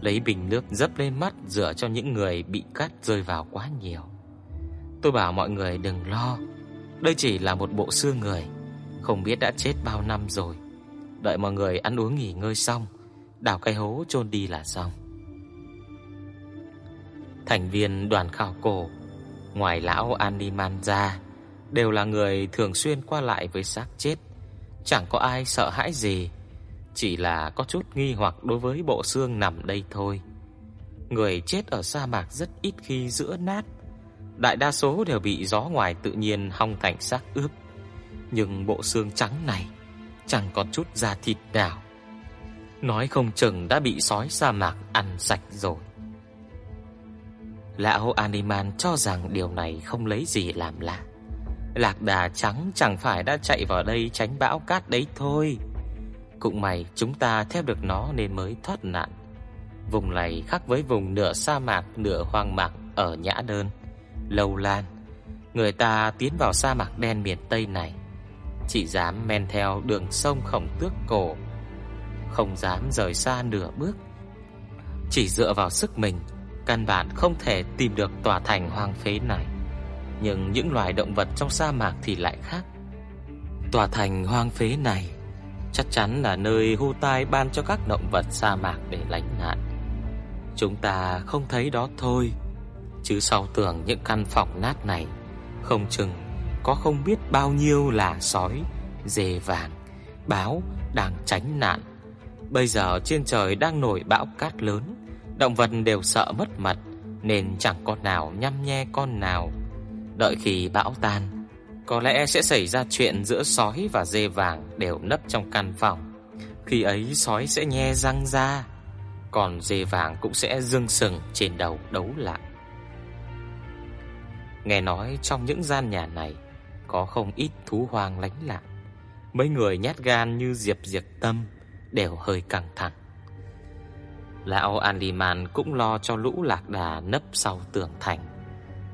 lấy bình nước dấp lên mắt rửa cho những người bị cát rơi vào quá nhiều. Tôi bảo mọi người đừng lo, đây chỉ là một bộ xương người, không biết đã chết bao năm rồi. Đợi mọi người ăn uống nghỉ ngơi xong, đào cái hố chôn đi là xong. Thành viên đoàn khảo cổ, ngoài lão Animan ra, đều là người thường xuyên qua lại với xác chết, chẳng có ai sợ hãi gì, chỉ là có chút nghi hoặc đối với bộ xương nằm đây thôi. Người chết ở sa mạc rất ít khi giữa nát, đại đa số đều bị gió ngoài tự nhiên hong thành xác ướp. Nhưng bộ xương trắng này chẳng còn chút da thịt nào. Nói không chừng đã bị sói sa mạc ăn sạch rồi. Lão Animan cho rằng điều này không lấy gì làm lạ. Lạc đà trắng chẳng phải đã chạy vào đây tránh bão cát đấy thôi. Cũng may chúng ta theo được nó nên mới thoát nạn. Vùng này khác với vùng nửa sa mạc nửa hoang mạc ở Nhã Đơn, Lâu Lan. Người ta tiến vào sa mạc đen miền Tây này chỉ dám men theo đường sông Khổng Tước cổ, không dám rời xa nửa bước. Chỉ dựa vào sức mình, căn bản không thể tìm được tòa thành hoang phế này. Nhưng những loài động vật trong sa mạc thì lại khác. Tòa thành hoang phế này chắc chắn là nơi Hu Tai ban cho các động vật sa mạc để lánh nạn. Chúng ta không thấy đó thôi, chứ sau tường những căn phòng nát này không chừng có không biết bao nhiêu là sói, dê vàng, báo đang tránh nạn. Bây giờ trên trời đang nổi bão cát lớn, động vật đều sợ mất mật nên chẳng con nào nhăm nhe con nào. Đợi khi bão tan, có lẽ sẽ xảy ra chuyện giữa sói và dê vàng đều nấp trong căn phòng. Khi ấy sói sẽ nhe răng ra, còn dê vàng cũng sẽ dương sừng trên đầu đấu lại. Nghe nói trong những gian nhà này có không ít thú hoang lánh lạ. Mấy người nhát gan như Diệp Diệp Tâm đều hơi căng thẳng. Lão aliman cũng lo cho lũ lạc đà nấp sau tường thành.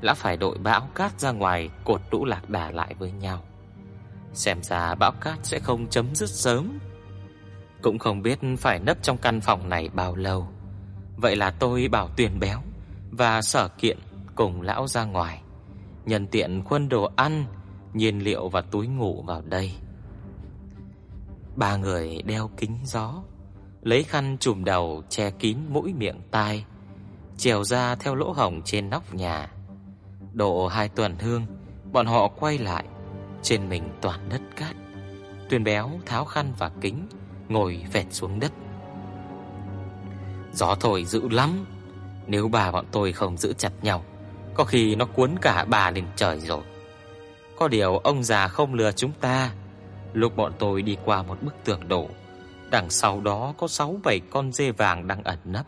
Lão phải đội bão cát ra ngoài cột lũ lạc đà lại với nhau. Xem ra bão cát sẽ không chấm dứt sớm. Cũng không biết phải nấp trong căn phòng này bao lâu. Vậy là tôi bảo tuyển béo và sở kiện cùng lão ra ngoài. Nhân tiện khuân đồ ăn nhiên liệu và túi ngủ vào đây. Ba người đeo kính gió, lấy khăn trùm đầu che kín mũi miệng tai, trèo ra theo lỗ hổng trên nóc nhà. Độ hai tuần hương, bọn họ quay lại, trên mình toàn đất cát. Tuyền béo tháo khăn và kính, ngồi vẹt xuống đất. Gió thổi dữ lắm, nếu bà bọn tôi không giữ chặt nhau, có khi nó cuốn cả bà lên trời rồi. Có điều ông già không lừa chúng ta. Lúc bọn tôi đi qua một bức tường đổ, đằng sau đó có 6 7 con dê vàng đang ẩn nấp.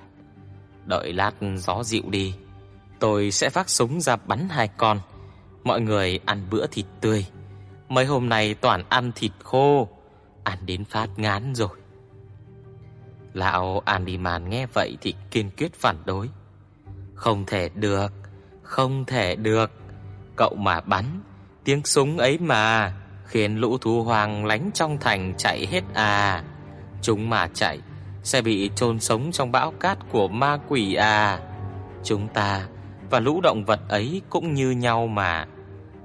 Đợi lát gió dịu đi, tôi sẽ vác súng ra bắn hai con. Mọi người ăn bữa thịt tươi. Mấy hôm nay toàn ăn thịt khô, ăn đến phát ngán rồi. Lão Andiman nghe vậy thì kiên quyết phản đối. Không thể được, không thể được. Cậu mà bắn Tiếng súng ấy mà khiến lũ thú hoang lánh trong thành chạy hết à. Chúng mà chạy sẽ bị chôn sống trong bão cát của ma quỷ à. Chúng ta và lũ động vật ấy cũng như nhau mà,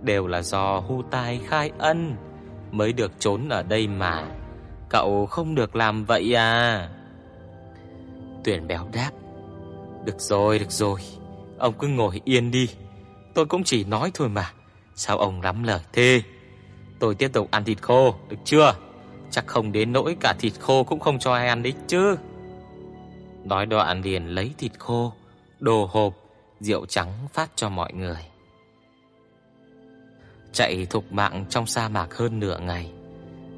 đều là do Hu Tai khai ân mới được trốn ở đây mà. Cậu không được làm vậy à? Tuyển béo đáp. Được rồi, được rồi. Ông cứ ngồi yên đi. Tôi cũng chỉ nói thôi mà. Sao ông lắm lời thế? Tôi tiếp tục ăn thịt khô, được chưa? Chắc không đến nỗi cả thịt khô cũng không cho ai ăn đấy chứ. Nói đoạn liền lấy thịt khô, đồ hộp, rượu trắng phát cho mọi người. Chạy thục mạng trong sa mạc hơn nửa ngày,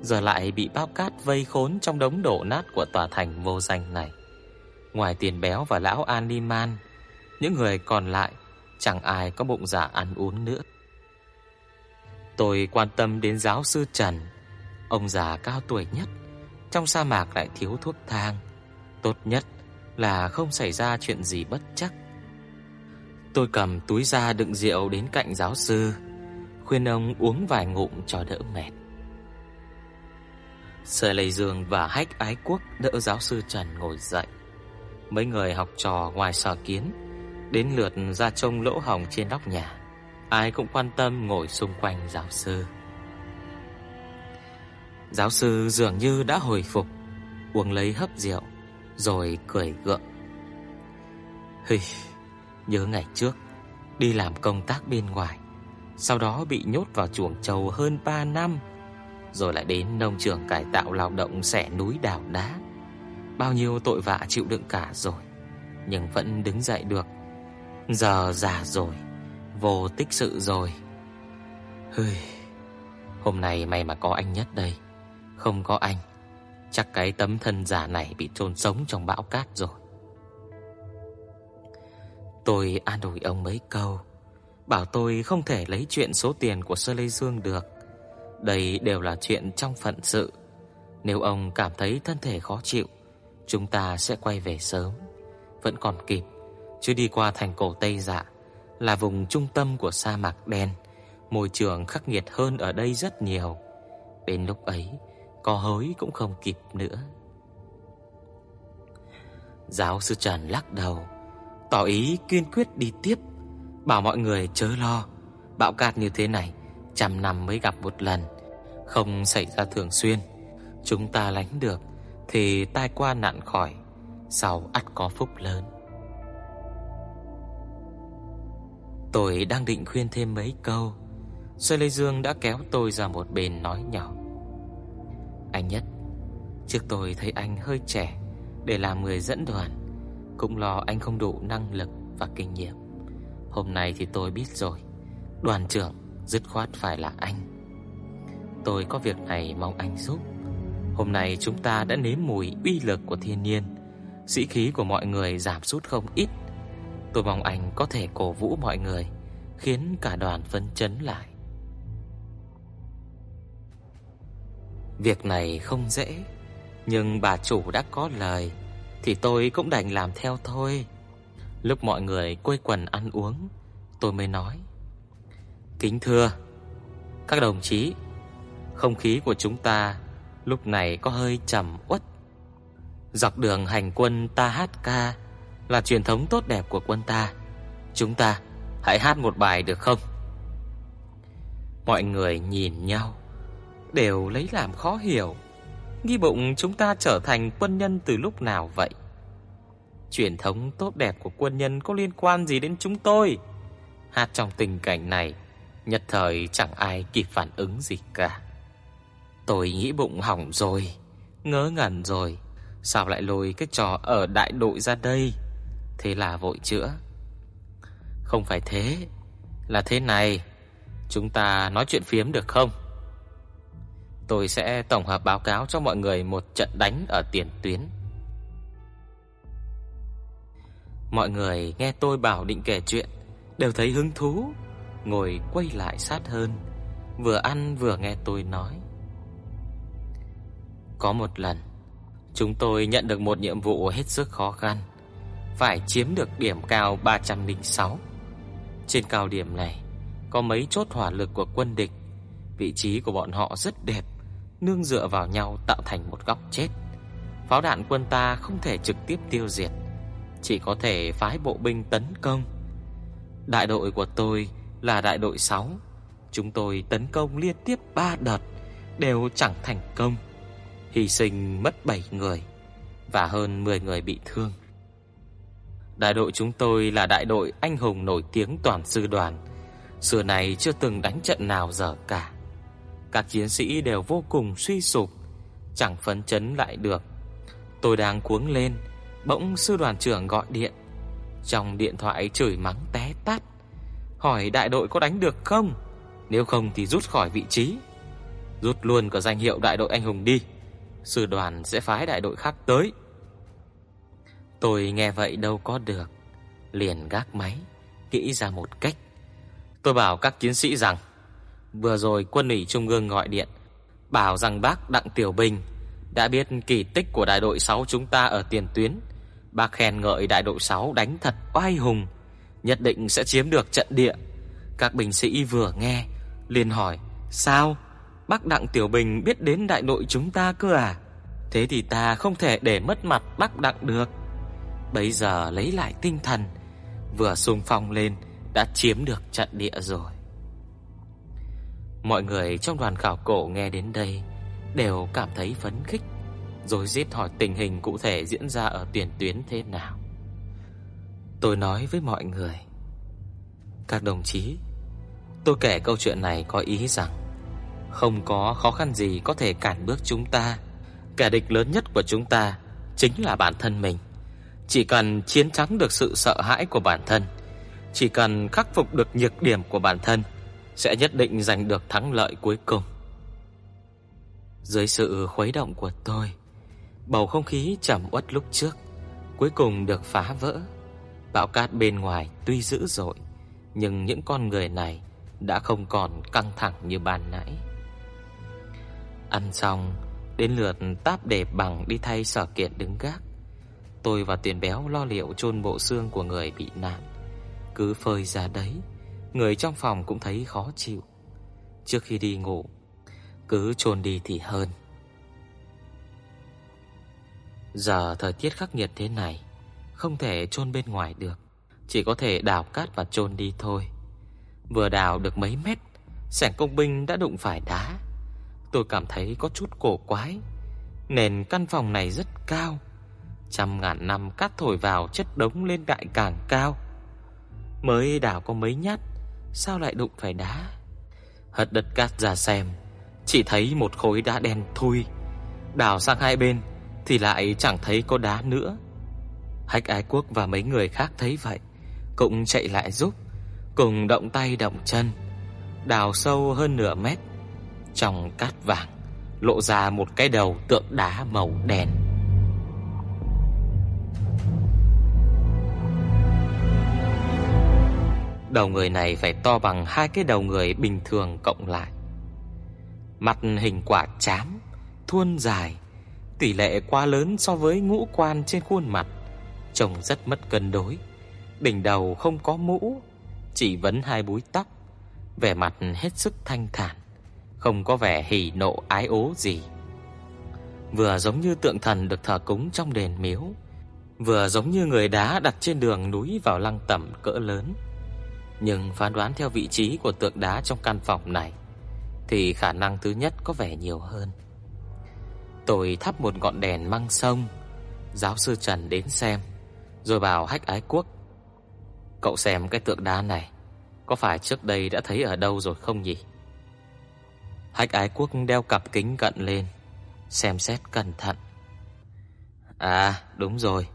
giờ lại bị bao cát vây khốn trong đống đổ nát của tòa thành vô danh này. Ngoài tiền béo và lão Animan, những người còn lại chẳng ai có bụng dạ ăn uống nữa. Tôi quan tâm đến giáo sư Trần, ông già cao tuổi nhất, trong sa mạc lại thiếu thuốc thang, tốt nhất là không xảy ra chuyện gì bất trắc. Tôi cầm túi ra đựng rượu đến cạnh giáo sư, khuyên ông uống vài ngụm cho đỡ mệt. Sở Lệ Dương và Hách Ái Quốc đỡ giáo sư Trần ngồi dậy. Mấy người học trò ngoài sở kiến đến lượt ra trông lỗ hồng trên nóc nhà. Ai cũng quan tâm ngồi xung quanh giáo sư. Giáo sư dường như đã hồi phục, uống lấy hấp rượu rồi cười gượng. Hì, nhớ ngày trước đi làm công tác bên ngoài, sau đó bị nhốt vào chuồng trâu hơn 3 năm, rồi lại đến nông trường cải tạo lao động xẻ núi đào đá. Bao nhiêu tội vạ chịu đựng cả rồi, nhưng vẫn đứng dậy được. Giờ già rồi, vô tích sự rồi. Hây, hôm nay may mà có anh nhất đây, không có anh, chắc cái tấm thân giả này bị chôn sống trong bão cát rồi. Tôi an ủi ông mấy câu, bảo tôi không thể lấy chuyện số tiền của Sơ Lê Dương được. Đây đều là chuyện trong phận sự. Nếu ông cảm thấy thân thể khó chịu, chúng ta sẽ quay về sớm, vẫn còn kịp. Chứ đi qua thành cổ Tây Dạ là vùng trung tâm của sa mạc đen, môi trường khắc nghiệt hơn ở đây rất nhiều. Đến lúc ấy, có hối cũng không kịp nữa. Giáo sư Trần lắc đầu, tỏ ý kiên quyết đi tiếp, bảo mọi người chớ lo, bão cát như thế này trăm năm mới gặp một lần, không xảy ra thường xuyên. Chúng ta lánh được thì tai qua nạn khỏi, sau ắt có phúc lớn. Tôi đang định khuyên thêm mấy câu, Sơ Lê Dương đã kéo tôi ra một bên nói nhỏ. Anh nhất, trước tôi thấy anh hơi trẻ để làm người dẫn đoàn, cũng lo anh không đủ năng lực và kinh nghiệm. Hôm nay thì tôi biết rồi, đoàn trưởng dứt khoát phải là anh. Tôi có việc này mong anh giúp. Hôm nay chúng ta đã nếm mùi uy lực của thiên nhiên, sĩ khí của mọi người giảm sút không ít. Tôi mong anh có thể cổ vũ mọi người, khiến cả đoàn phấn chấn lại. Việc này không dễ, nhưng bà chủ đã có lời thì tôi cũng đành làm theo thôi. Lúc mọi người quây quần ăn uống, tôi mới nói: "Kính thưa các đồng chí, không khí của chúng ta lúc này có hơi trầm uất. Dọc đường hành quân ta hát ca là truyền thống tốt đẹp của quân ta. Chúng ta hãy hát một bài được không?" Mọi người nhìn nhau đều lấy làm khó hiểu. Nghi bụng chúng ta trở thành quân nhân từ lúc nào vậy? Truyền thống tốt đẹp của quân nhân có liên quan gì đến chúng tôi? Hát trong tình cảnh này, nhất thời chẳng ai kịp phản ứng gì cả. Tôi nghĩ bụng hỏng rồi, ngớ ngẩn rồi, sao lại lôi cái trò ở đại đội ra đây? Thế là vội chữa. Không phải thế, là thế này, chúng ta nói chuyện phiếm được không? Tôi sẽ tổng hợp báo cáo cho mọi người một trận đánh ở tiền tuyến. Mọi người nghe tôi bảo định kể chuyện đều thấy hứng thú, ngồi quay lại sát hơn, vừa ăn vừa nghe tôi nói. Có một lần, chúng tôi nhận được một nhiệm vụ hết sức khó khăn, phải chiếm được điểm cao 306. Trên cao điểm này có mấy chốt hỏa lực của quân địch, vị trí của bọn họ rất đẹp, nương dựa vào nhau tạo thành một góc chết. Pháo đạn quân ta không thể trực tiếp tiêu diệt, chỉ có thể phái bộ binh tấn công. Đại đội của tôi là đại đội 6, chúng tôi tấn công liên tiếp 3 đợt đều chẳng thành công, hy sinh mất 7 người và hơn 10 người bị thương. Đại đội chúng tôi là đại đội anh hùng nổi tiếng toàn sư đoàn, xưa này chưa từng đánh trận nào giờ cả. Các chiến sĩ đều vô cùng suy sụp, chẳng phấn chấn lại được. Tôi đang cuống lên, bỗng sư đoàn trưởng gọi điện. Trong điện thoại chửi mắng té tát, hỏi đại đội có đánh được không? Nếu không thì rút khỏi vị trí. Rút luôn cả danh hiệu đại đội anh hùng đi. Sư đoàn sẽ phái đại đội khác tới. Tôi nghe vậy đâu có được, liền gác máy, nghĩ ra một cách. Tôi bảo các chiến sĩ rằng Vừa rồi quân ủy trung ương gọi điện bảo rằng bác Đặng Tiểu Bình đã biết kỳ tích của đại đội 6 chúng ta ở tiền tuyến. Bác khen ngợi đại đội 6 đánh thật oai hùng, nhất định sẽ chiếm được trận địa. Các binh sĩ vừa nghe, liền hỏi: "Sao? Bác Đặng Tiểu Bình biết đến đại đội chúng ta cơ à? Thế thì ta không thể để mất mặt Bác Đặng được." Bấy giờ lấy lại tinh thần, vừa xung phong lên đã chiếm được trận địa rồi. Mọi người trong đoàn khảo cổ nghe đến đây đều cảm thấy phấn khích, rồi giết hỏi tình hình cụ thể diễn ra ở tiền tuyến thế nào. Tôi nói với mọi người, các đồng chí, tôi kể câu chuyện này có ý rằng không có khó khăn gì có thể cản bước chúng ta. Kẻ địch lớn nhất của chúng ta chính là bản thân mình. Chỉ cần chiến thắng được sự sợ hãi của bản thân, chỉ cần khắc phục được nhược điểm của bản thân, sẽ nhất định giành được thắng lợi cuối cùng. Dưới sự khuấy động của tôi, bầu không khí trầm uất lúc trước cuối cùng được phá vỡ. Bão cát bên ngoài tuy dữ dội, nhưng những con người này đã không còn căng thẳng như ban nãy. Ăn xong, đến lượt Táp để bằng đi thay Sở Kiện đứng gác. Tôi và Tiền Béo lo liệu chôn bộ xương của người bị nạn. Cứ phơi ra đấy, người trong phòng cũng thấy khó chịu. Trước khi đi ngủ, cứ chôn đi thì hơn. Giờ thời tiết khắc nghiệt thế này, không thể chôn bên ngoài được, chỉ có thể đào cát và chôn đi thôi. Vừa đào được mấy mét, sảnh công binh đã đụng phải đá. Tôi cảm thấy có chút cổ quái. Nền căn phòng này rất cao, trăm ngàn năm cát thổi vào chất đống lên đại càng cao. Mới đào có mấy nhát, sao lại đụng phải đá? Hất đất cát ra xem, chỉ thấy một khối đá đen thui. Đào sang hai bên thì lại chẳng thấy có đá nữa. Hách Ái Quốc và mấy người khác thấy vậy, cũng chạy lại giúp, cùng động tay động chân, đào sâu hơn nửa mét. Trong cát vàng lộ ra một cái đầu tượng đá màu đen. Đầu người này phải to bằng hai cái đầu người bình thường cộng lại. Mặt hình quả chám, thuôn dài, tỷ lệ quá lớn so với ngũ quan trên khuôn mặt, trông rất mất cân đối. Đỉnh đầu không có mũ, chỉ vấn hai búi tóc, vẻ mặt hết sức thanh thản, không có vẻ hỉ nộ ái ố gì. Vừa giống như tượng thần được thờ cúng trong đền miếu, vừa giống như người đá đặt trên đường núi vào lăng tẩm cỡ lớn. Nhưng phán đoán theo vị trí của tượng đá trong căn phòng này thì khả năng thứ nhất có vẻ nhiều hơn. Tôi thắp một ngọn đèn măng sông, giáo sư Trần đến xem, rồi bảo Hách Ái Quốc. Cậu xem cái tượng đá này, có phải trước đây đã thấy ở đâu rồi không nhỉ? Hách Ái Quốc đeo cặp kính cận lên, xem xét cẩn thận. À, đúng rồi.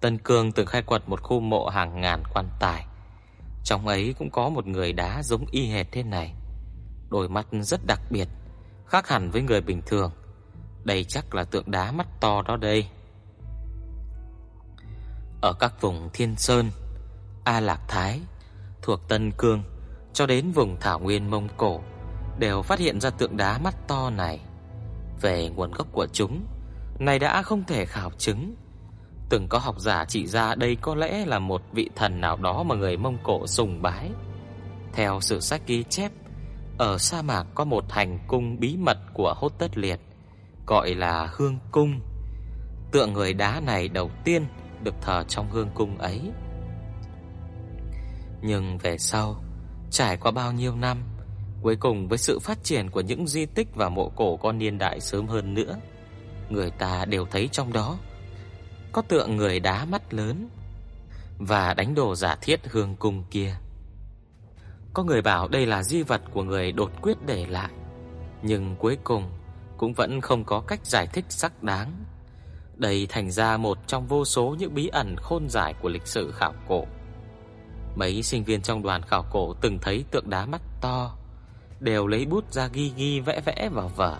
Tân Cương từng khai quật một khu mộ hàng ngàn quan tài. Trong ấy cũng có một người đá giống y hệt thế này. Đôi mắt rất đặc biệt, khác hẳn với người bình thường. Đây chắc là tượng đá mắt to đó đây. Ở các vùng Thiên Sơn, A Lạc Thái, thuộc Tân Cương cho đến vùng thảo nguyên Mông Cổ đều phát hiện ra tượng đá mắt to này. Về nguồn gốc của chúng, này đã không thể khảo chứng. Từng có học giả chỉ ra đây có lẽ là một vị thần nào đó mà người Mông Cổ sùng bái. Theo sử sách ghi chép, ở sa mạc có một hành cung bí mật của Hốt Tất Liệt, gọi là Hương Cung. Tượng người đá này đầu tiên được thờ trong hương cung ấy. Nhưng về sau, trải qua bao nhiêu năm, cuối cùng với sự phát triển của những di tích và mộ cổ có niên đại sớm hơn nữa, người ta đều thấy trong đó có tượng người đá mắt lớn và đánh đổ giả thiết hương cung kia. Có người bảo đây là di vật của người đột quyết để lại, nhưng cuối cùng cũng vẫn không có cách giải thích xác đáng. Đây thành ra một trong vô số những bí ẩn khôn giải của lịch sử khảo cổ. Mấy sinh viên trong đoàn khảo cổ từng thấy tượng đá mắt to, đều lấy bút ra ghi ghi vẽ vẽ vào vở.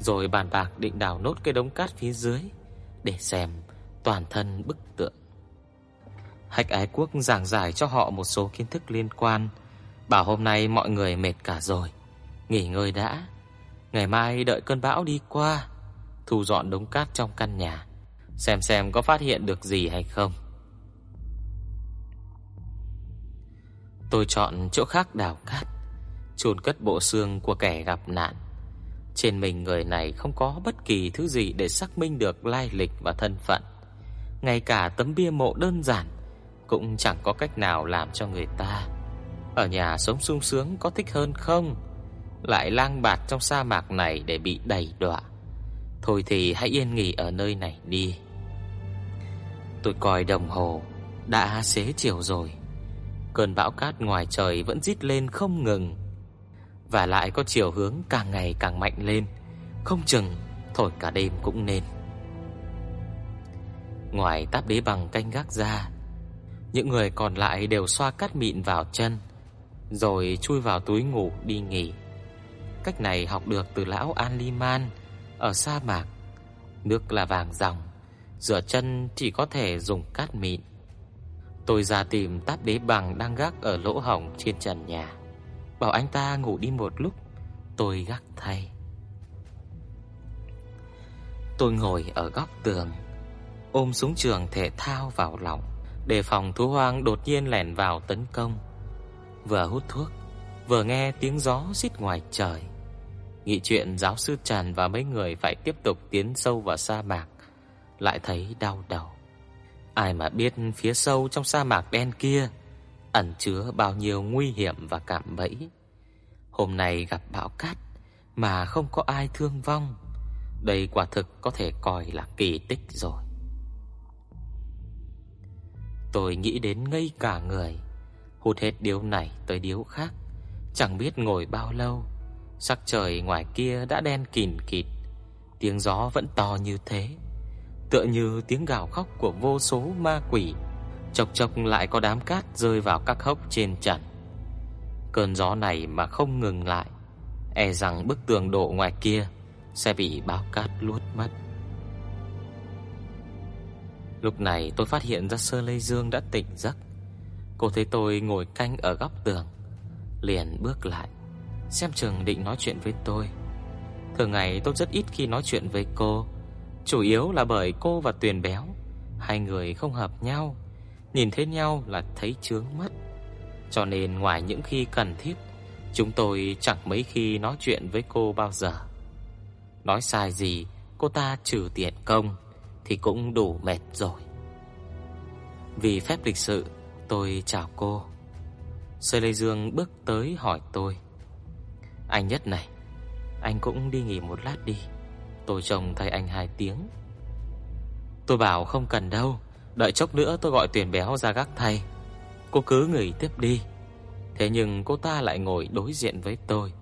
Rồi bàn bạc định đào nốt cái đống cát phía dưới để xem toàn thân bức tượng. Hách Ái Quốc giảng giải cho họ một số kiến thức liên quan, bảo hôm nay mọi người mệt cả rồi, nghỉ ngơi đã. Ngày mai đợi cơn bão đi qua, thu dọn đống cát trong căn nhà, xem xem có phát hiện được gì hay không. Tôi chọn chỗ khác đào cát, chôn cất bộ xương của kẻ gặp nạn. Trên mình người này không có bất kỳ thứ gì để xác minh được lai lịch và thân phận. Ngay cả tấm bia mộ đơn giản cũng chẳng có cách nào làm cho người ta ở nhà sống sung sướng có thích hơn không? Lại lang bạt trong sa mạc này để bị đầy đọa. Thôi thì hãy yên nghỉ ở nơi này đi. Tôi coi đồng hồ, đã xế chiều rồi. Cơn bão cát ngoài trời vẫn rít lên không ngừng. Và lại có chiều hướng càng ngày càng mạnh lên, không chừng thổi cả đêm cũng nên. Ngoài táp đế bằng canh gác ra, những người còn lại đều xoa cát mịn vào chân, rồi chui vào túi ngủ đi nghỉ. Cách này học được từ lão An Liman ở sa mạc. Nước là vàng ròng, rửa chân chỉ có thể dùng cát mịn. Tôi ra tìm táp đế bằng đang gác ở lỗ hổng trên trần nhà. Bảo anh ta ngủ đi một lúc, tôi gác thay. Tôi ngồi ở góc tường, ôm súng trường thể thao vào lòng, để phòng thú hoang đột nhiên lẻn vào tấn công. Vừa hút thuốc, vừa nghe tiếng gió xít ngoài trời. Nghị chuyện giáo sư Trần và mấy người phải tiếp tục tiến sâu vào sa mạc, lại thấy đau đầu. Ai mà biết phía sâu trong sa mạc đen kia ẩn chứa bao nhiêu nguy hiểm và cạm bẫy. Hôm nay gặp bão cát mà không có ai thương vong, đây quả thực có thể coi là kỳ tích rồi. Tôi nghĩ đến ngây cả người, hút hết điếu này tới điếu khác, chẳng biết ngồi bao lâu, sắc trời ngoài kia đã đen kịt kịt, tiếng gió vẫn to như thế tựa như tiếng gào khóc của vô số ma quỷ. Chốc chốc lại có đám cát rơi vào các hốc trên trần. Cơn gió này mà không ngừng lại, e rằng bức tường đổ ngoài kia sẽ bị bão cát luốt mất. Lúc này tôi phát hiện ra Sơ Lê Dương đã tỉnh giấc. Cô thấy tôi ngồi canh ở góc tường, liền bước lại, xem chừng định nói chuyện với tôi. Thường ngày tôi rất ít khi nói chuyện với cô, Chủ yếu là bởi cô và Tuyền Béo Hai người không hợp nhau Nhìn thấy nhau là thấy chướng mắt. Cho nên ngoài những khi cần thiết, Chúng tôi chẳng mấy khi nói chuyện với cô bao giờ. Nói sai gì, Cô ta trừ tiền công, Thì cũng đủ mệt rồi. Vì phép lịch sự, Tôi chào cô. Sơ Lê Dương bước tới hỏi tôi. Anh Nhất này, Anh cũng đi nghỉ một lát đi. Tôi trông thay anh hai tiếng. Tôi bảo không cần đâu. Đợi chốc nữa tôi gọi tuyển béo ra gác thay. Cô cứ ngửi tiếp đi. Thế nhưng cô ta lại ngồi đối diện với tôi,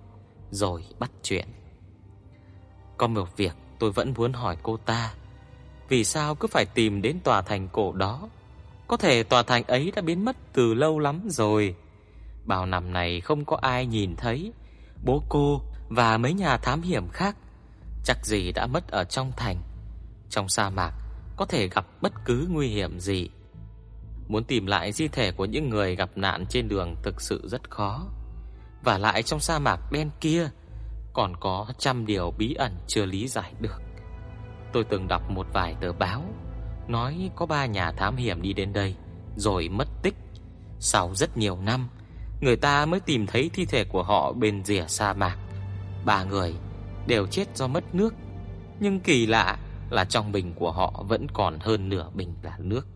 Rồi bắt chuyện. Có một việc tôi vẫn muốn hỏi cô ta. Vì sao cứ phải tìm đến tòa thành cổ đó? Có thể tòa thành ấy đã biến mất từ lâu lắm rồi. Bao năm này không có ai nhìn thấy. Bố cô và mấy nhà thám hiểm khác, Chắc gì đã mất ở trong thành. Trong sa mạc có thể gặp bất cứ nguy hiểm gì. Muốn tìm lại di thể của những người gặp nạn trên đường thực sự rất khó. Và lại trong sa mạc đen kia Còn có trăm điều bí ẩn chưa lý giải được. Tôi từng đọc một vài tờ báo Nói có ba nhà thám hiểm đi đến đây Rồi mất tích. Sau rất nhiều năm Người ta mới tìm thấy thi thể của họ bên rìa sa mạc. Ba người đều chết do mất nước, nhưng kỳ lạ là trong bình của họ vẫn còn hơn nửa bình là nước.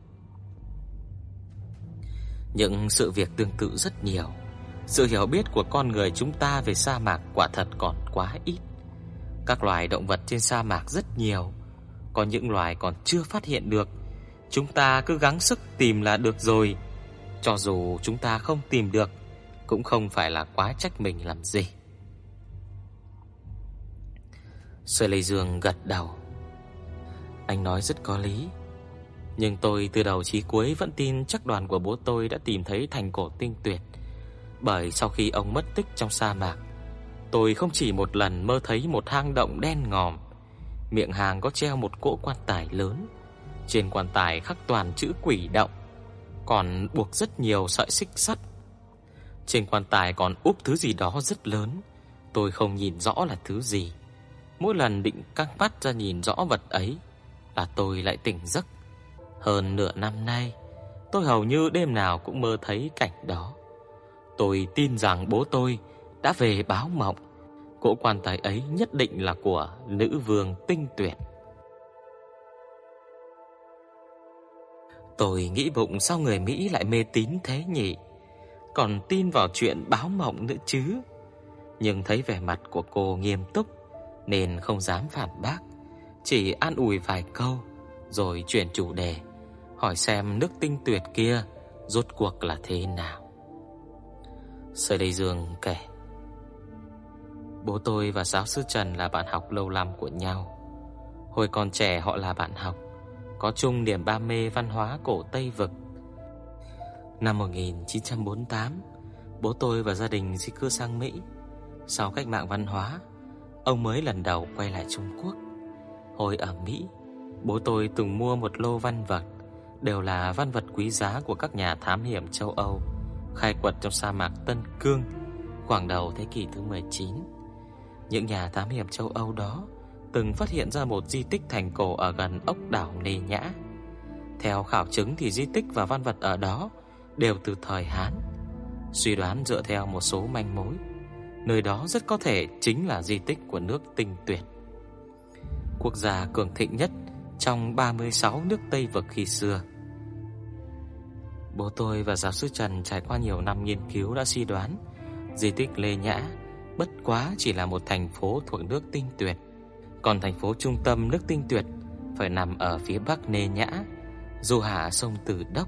Những sự việc tương tự rất nhiều. Sự hiểu biết của con người chúng ta về sa mạc quả thật còn quá ít. Các loài động vật trên sa mạc rất nhiều, có những loài còn chưa phát hiện được. Chúng ta cứ gắng sức tìm là được rồi. Cho dù chúng ta không tìm được, cũng không phải là quá trách mình làm gì. Sở Lê Dương gật đầu. Anh nói rất có lý, nhưng tôi từ đầu chí cuối vẫn tin chắc đoàn của bố tôi đã tìm thấy thành cổ tinh tuyệt. Bởi sau khi ông mất tích trong sa mạc, tôi không chỉ một lần mơ thấy một hang động đen ngòm, miệng hang có treo một cỗ quan tài lớn, trên quan tài khắc toàn chữ quỷ động, còn buộc rất nhiều sợi xích sắt. Trên quan tài còn úp thứ gì đó rất lớn, tôi không nhìn rõ là thứ gì. Mỗi lần định căng mắt ra nhìn rõ vật ấy là tôi lại tỉnh giấc. Hơn nửa năm nay, tôi hầu như đêm nào cũng mơ thấy cảnh đó. Tôi tin rằng bố tôi đã về báo mộng. Cỗ quan tài ấy nhất định là của nữ vương tinh tuyệt. Tôi nghĩ bụng sao người Mỹ lại mê tín thế nhỉ? Còn tin vào chuyện báo mộng nữa chứ? Nhưng thấy vẻ mặt của cô nghiêm túc nên không dám phản bác, chỉ an ủi vài câu rồi chuyển chủ đề, hỏi xem nước tinh tuyệt kia rốt cuộc là thế nào. Sở Đầy Dương kể Bố tôi và giáo sư Trần là bạn học lâu năm của nhau. Hồi còn trẻ họ là bạn học Có chung niềm đam mê văn hóa cổ Tây Vực. Năm 1948 Bố tôi và gia đình di cư sang Mỹ. Sau cách mạng văn hóa Ông mới lần đầu quay lại Trung Quốc. Hồi ở Mỹ Bố tôi từng mua một lô văn vật Đều là văn vật quý giá của các nhà thám hiểm châu Âu khai quật trong sa mạc Tân Cương khoảng đầu thế kỷ thứ 19. Những nhà thám hiểm châu Âu đó từng phát hiện ra một di tích thành cổ ở gần ốc đảo Nê Nhã. Theo khảo chứng thì di tích và văn vật ở đó đều từ thời Hán. Suy đoán dựa theo một số manh mối, nơi đó rất có thể chính là di tích của nước Tinh Tuyệt. Quốc gia cường thịnh nhất trong 36 nước Tây vực khi xưa. Bố tôi và giáo sư Trần trải qua nhiều năm nghiên cứu đã suy đoán di tích Lê Nhã bất quá chỉ là một thành phố thuộc nước Tinh Tuyệt, còn thành phố trung tâm nước Tinh Tuyệt phải nằm ở phía bắc Lê Nhã, du hạ sông Tử Đốc.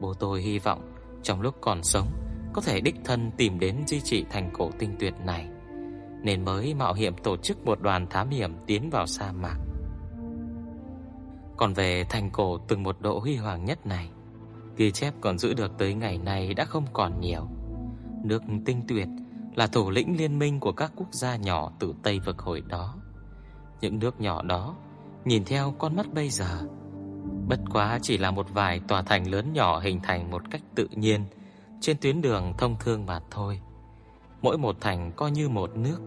Bố tôi hy vọng trong lúc còn sống có thể đích thân tìm đến di chỉ thành cổ Tinh Tuyệt này, nên mới mạo hiểm tổ chức một đoàn thám hiểm tiến vào sa mạc. Còn về thành cổ từng một độ huy hoàng nhất này, Ghi chép còn giữ được tới ngày nay đã không còn nhiều. Nước tinh tuyệt là thủ lĩnh liên minh của các quốc gia nhỏ từ Tây vực hồi đó. Những nước nhỏ đó Nhìn theo con mắt bây giờ Bất quá chỉ là một vài tòa thành lớn nhỏ hình thành một cách tự nhiên Trên tuyến đường thông thương mà thôi. Mỗi một thành coi như một nước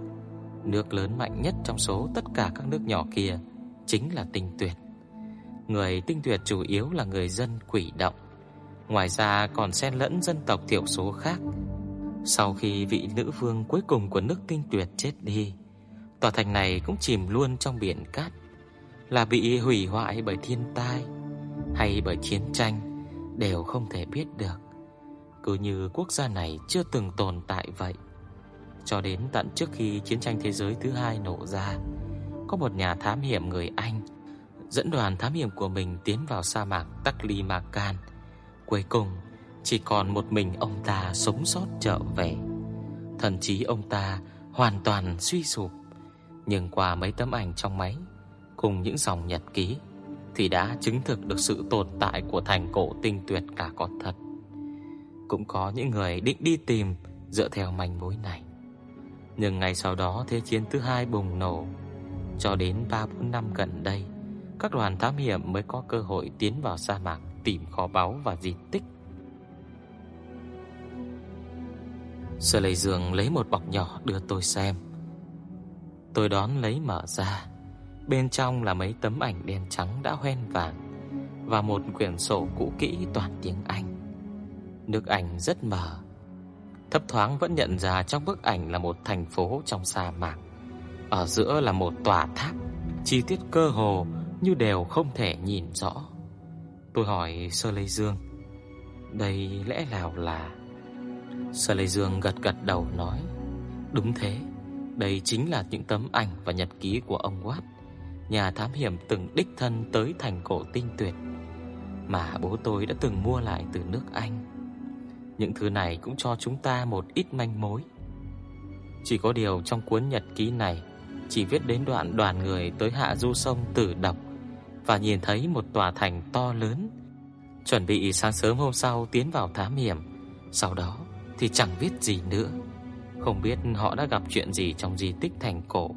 Nước lớn mạnh nhất trong số tất cả các nước nhỏ kia Chính là tinh tuyệt Người tinh tuyệt chủ yếu là người dân quỷ động Ngoài ra còn xen lẫn dân tộc thiểu số khác. Sau khi vị nữ vương cuối cùng của nước Tinh Tuyệt chết đi, tòa thành này cũng chìm luôn trong biển cát, là bị hủy hoại bởi thiên tai hay bởi chiến tranh đều không thể biết được. Cứ như quốc gia này chưa từng tồn tại vậy. Cho đến tận trước khi chiến tranh thế giới thứ hai nổ ra, có một nhà thám hiểm người Anh dẫn đoàn thám hiểm của mình tiến vào sa mạc Taklimakan Cuối cùng Chỉ còn một mình ông ta sống sót trở về. Thần trí ông ta hoàn toàn suy sụp. Nhưng qua mấy tấm ảnh trong máy Cùng những dòng nhật ký Thì đã chứng thực được sự tồn tại của thành cổ tinh tuyệt cả có thật. Cũng có những người định đi tìm Dựa theo manh mối này. Nhưng ngày sau đó Thế chiến thứ hai bùng nổ Cho đến 3-4 năm gần đây, Các đoàn thám hiểm mới có cơ hội tiến vào sa mạc tìm kho báu và di tích. Sở lầy giường lấy một bọc nhỏ đưa tôi xem. Tôi đón lấy mở ra. Bên trong là mấy tấm ảnh đen trắng đã hoen vàng và một quyển sổ cũ kỹ toàn tiếng Anh. Nước ảnh rất mờ. Thấp thoáng vẫn nhận ra trong bức ảnh là một thành phố trong sa mạc. Ở giữa là một tòa tháp, chi tiết cơ hồ như đều không thể nhìn rõ. Tôi hỏi Sơ Lê Dương Đây lẽ nào là Sơ Lê Dương gật gật đầu nói Đúng thế Đây chính là những tấm ảnh và nhật ký của ông Watt Nhà thám hiểm từng đích thân tới thành cổ tinh tuyệt Mà bố tôi đã từng mua lại từ nước Anh những thứ này cũng cho chúng ta một ít manh mối Chỉ có điều trong cuốn nhật ký này Chỉ viết đến đoạn đoàn người tới hạ du sông Tử Độc và nhìn thấy một tòa thành to lớn. Chuẩn bị sáng sớm hôm sau tiến vào thám hiểm, sau đó thì chẳng biết gì nữa. Không biết họ đã gặp chuyện gì trong di tích thành cổ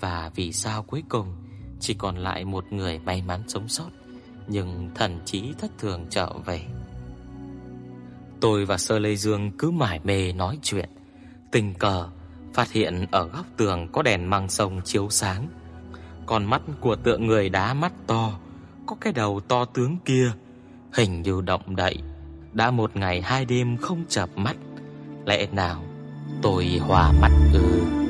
và vì sao cuối cùng chỉ còn lại một người may mắn sống sót nhưng thần trí thất thường trở về. Tôi và Sơ Lê Dương cứ mải mê nói chuyện, tình cờ phát hiện ở góc tường có đèn măng sông chiếu sáng. Con mắt của tượng người đá mắt to, có cái đầu to tướng kia, hình như động đậy, đã một ngày hai đêm không chợp mắt, Lẽ nào tôi hòa mắt ư?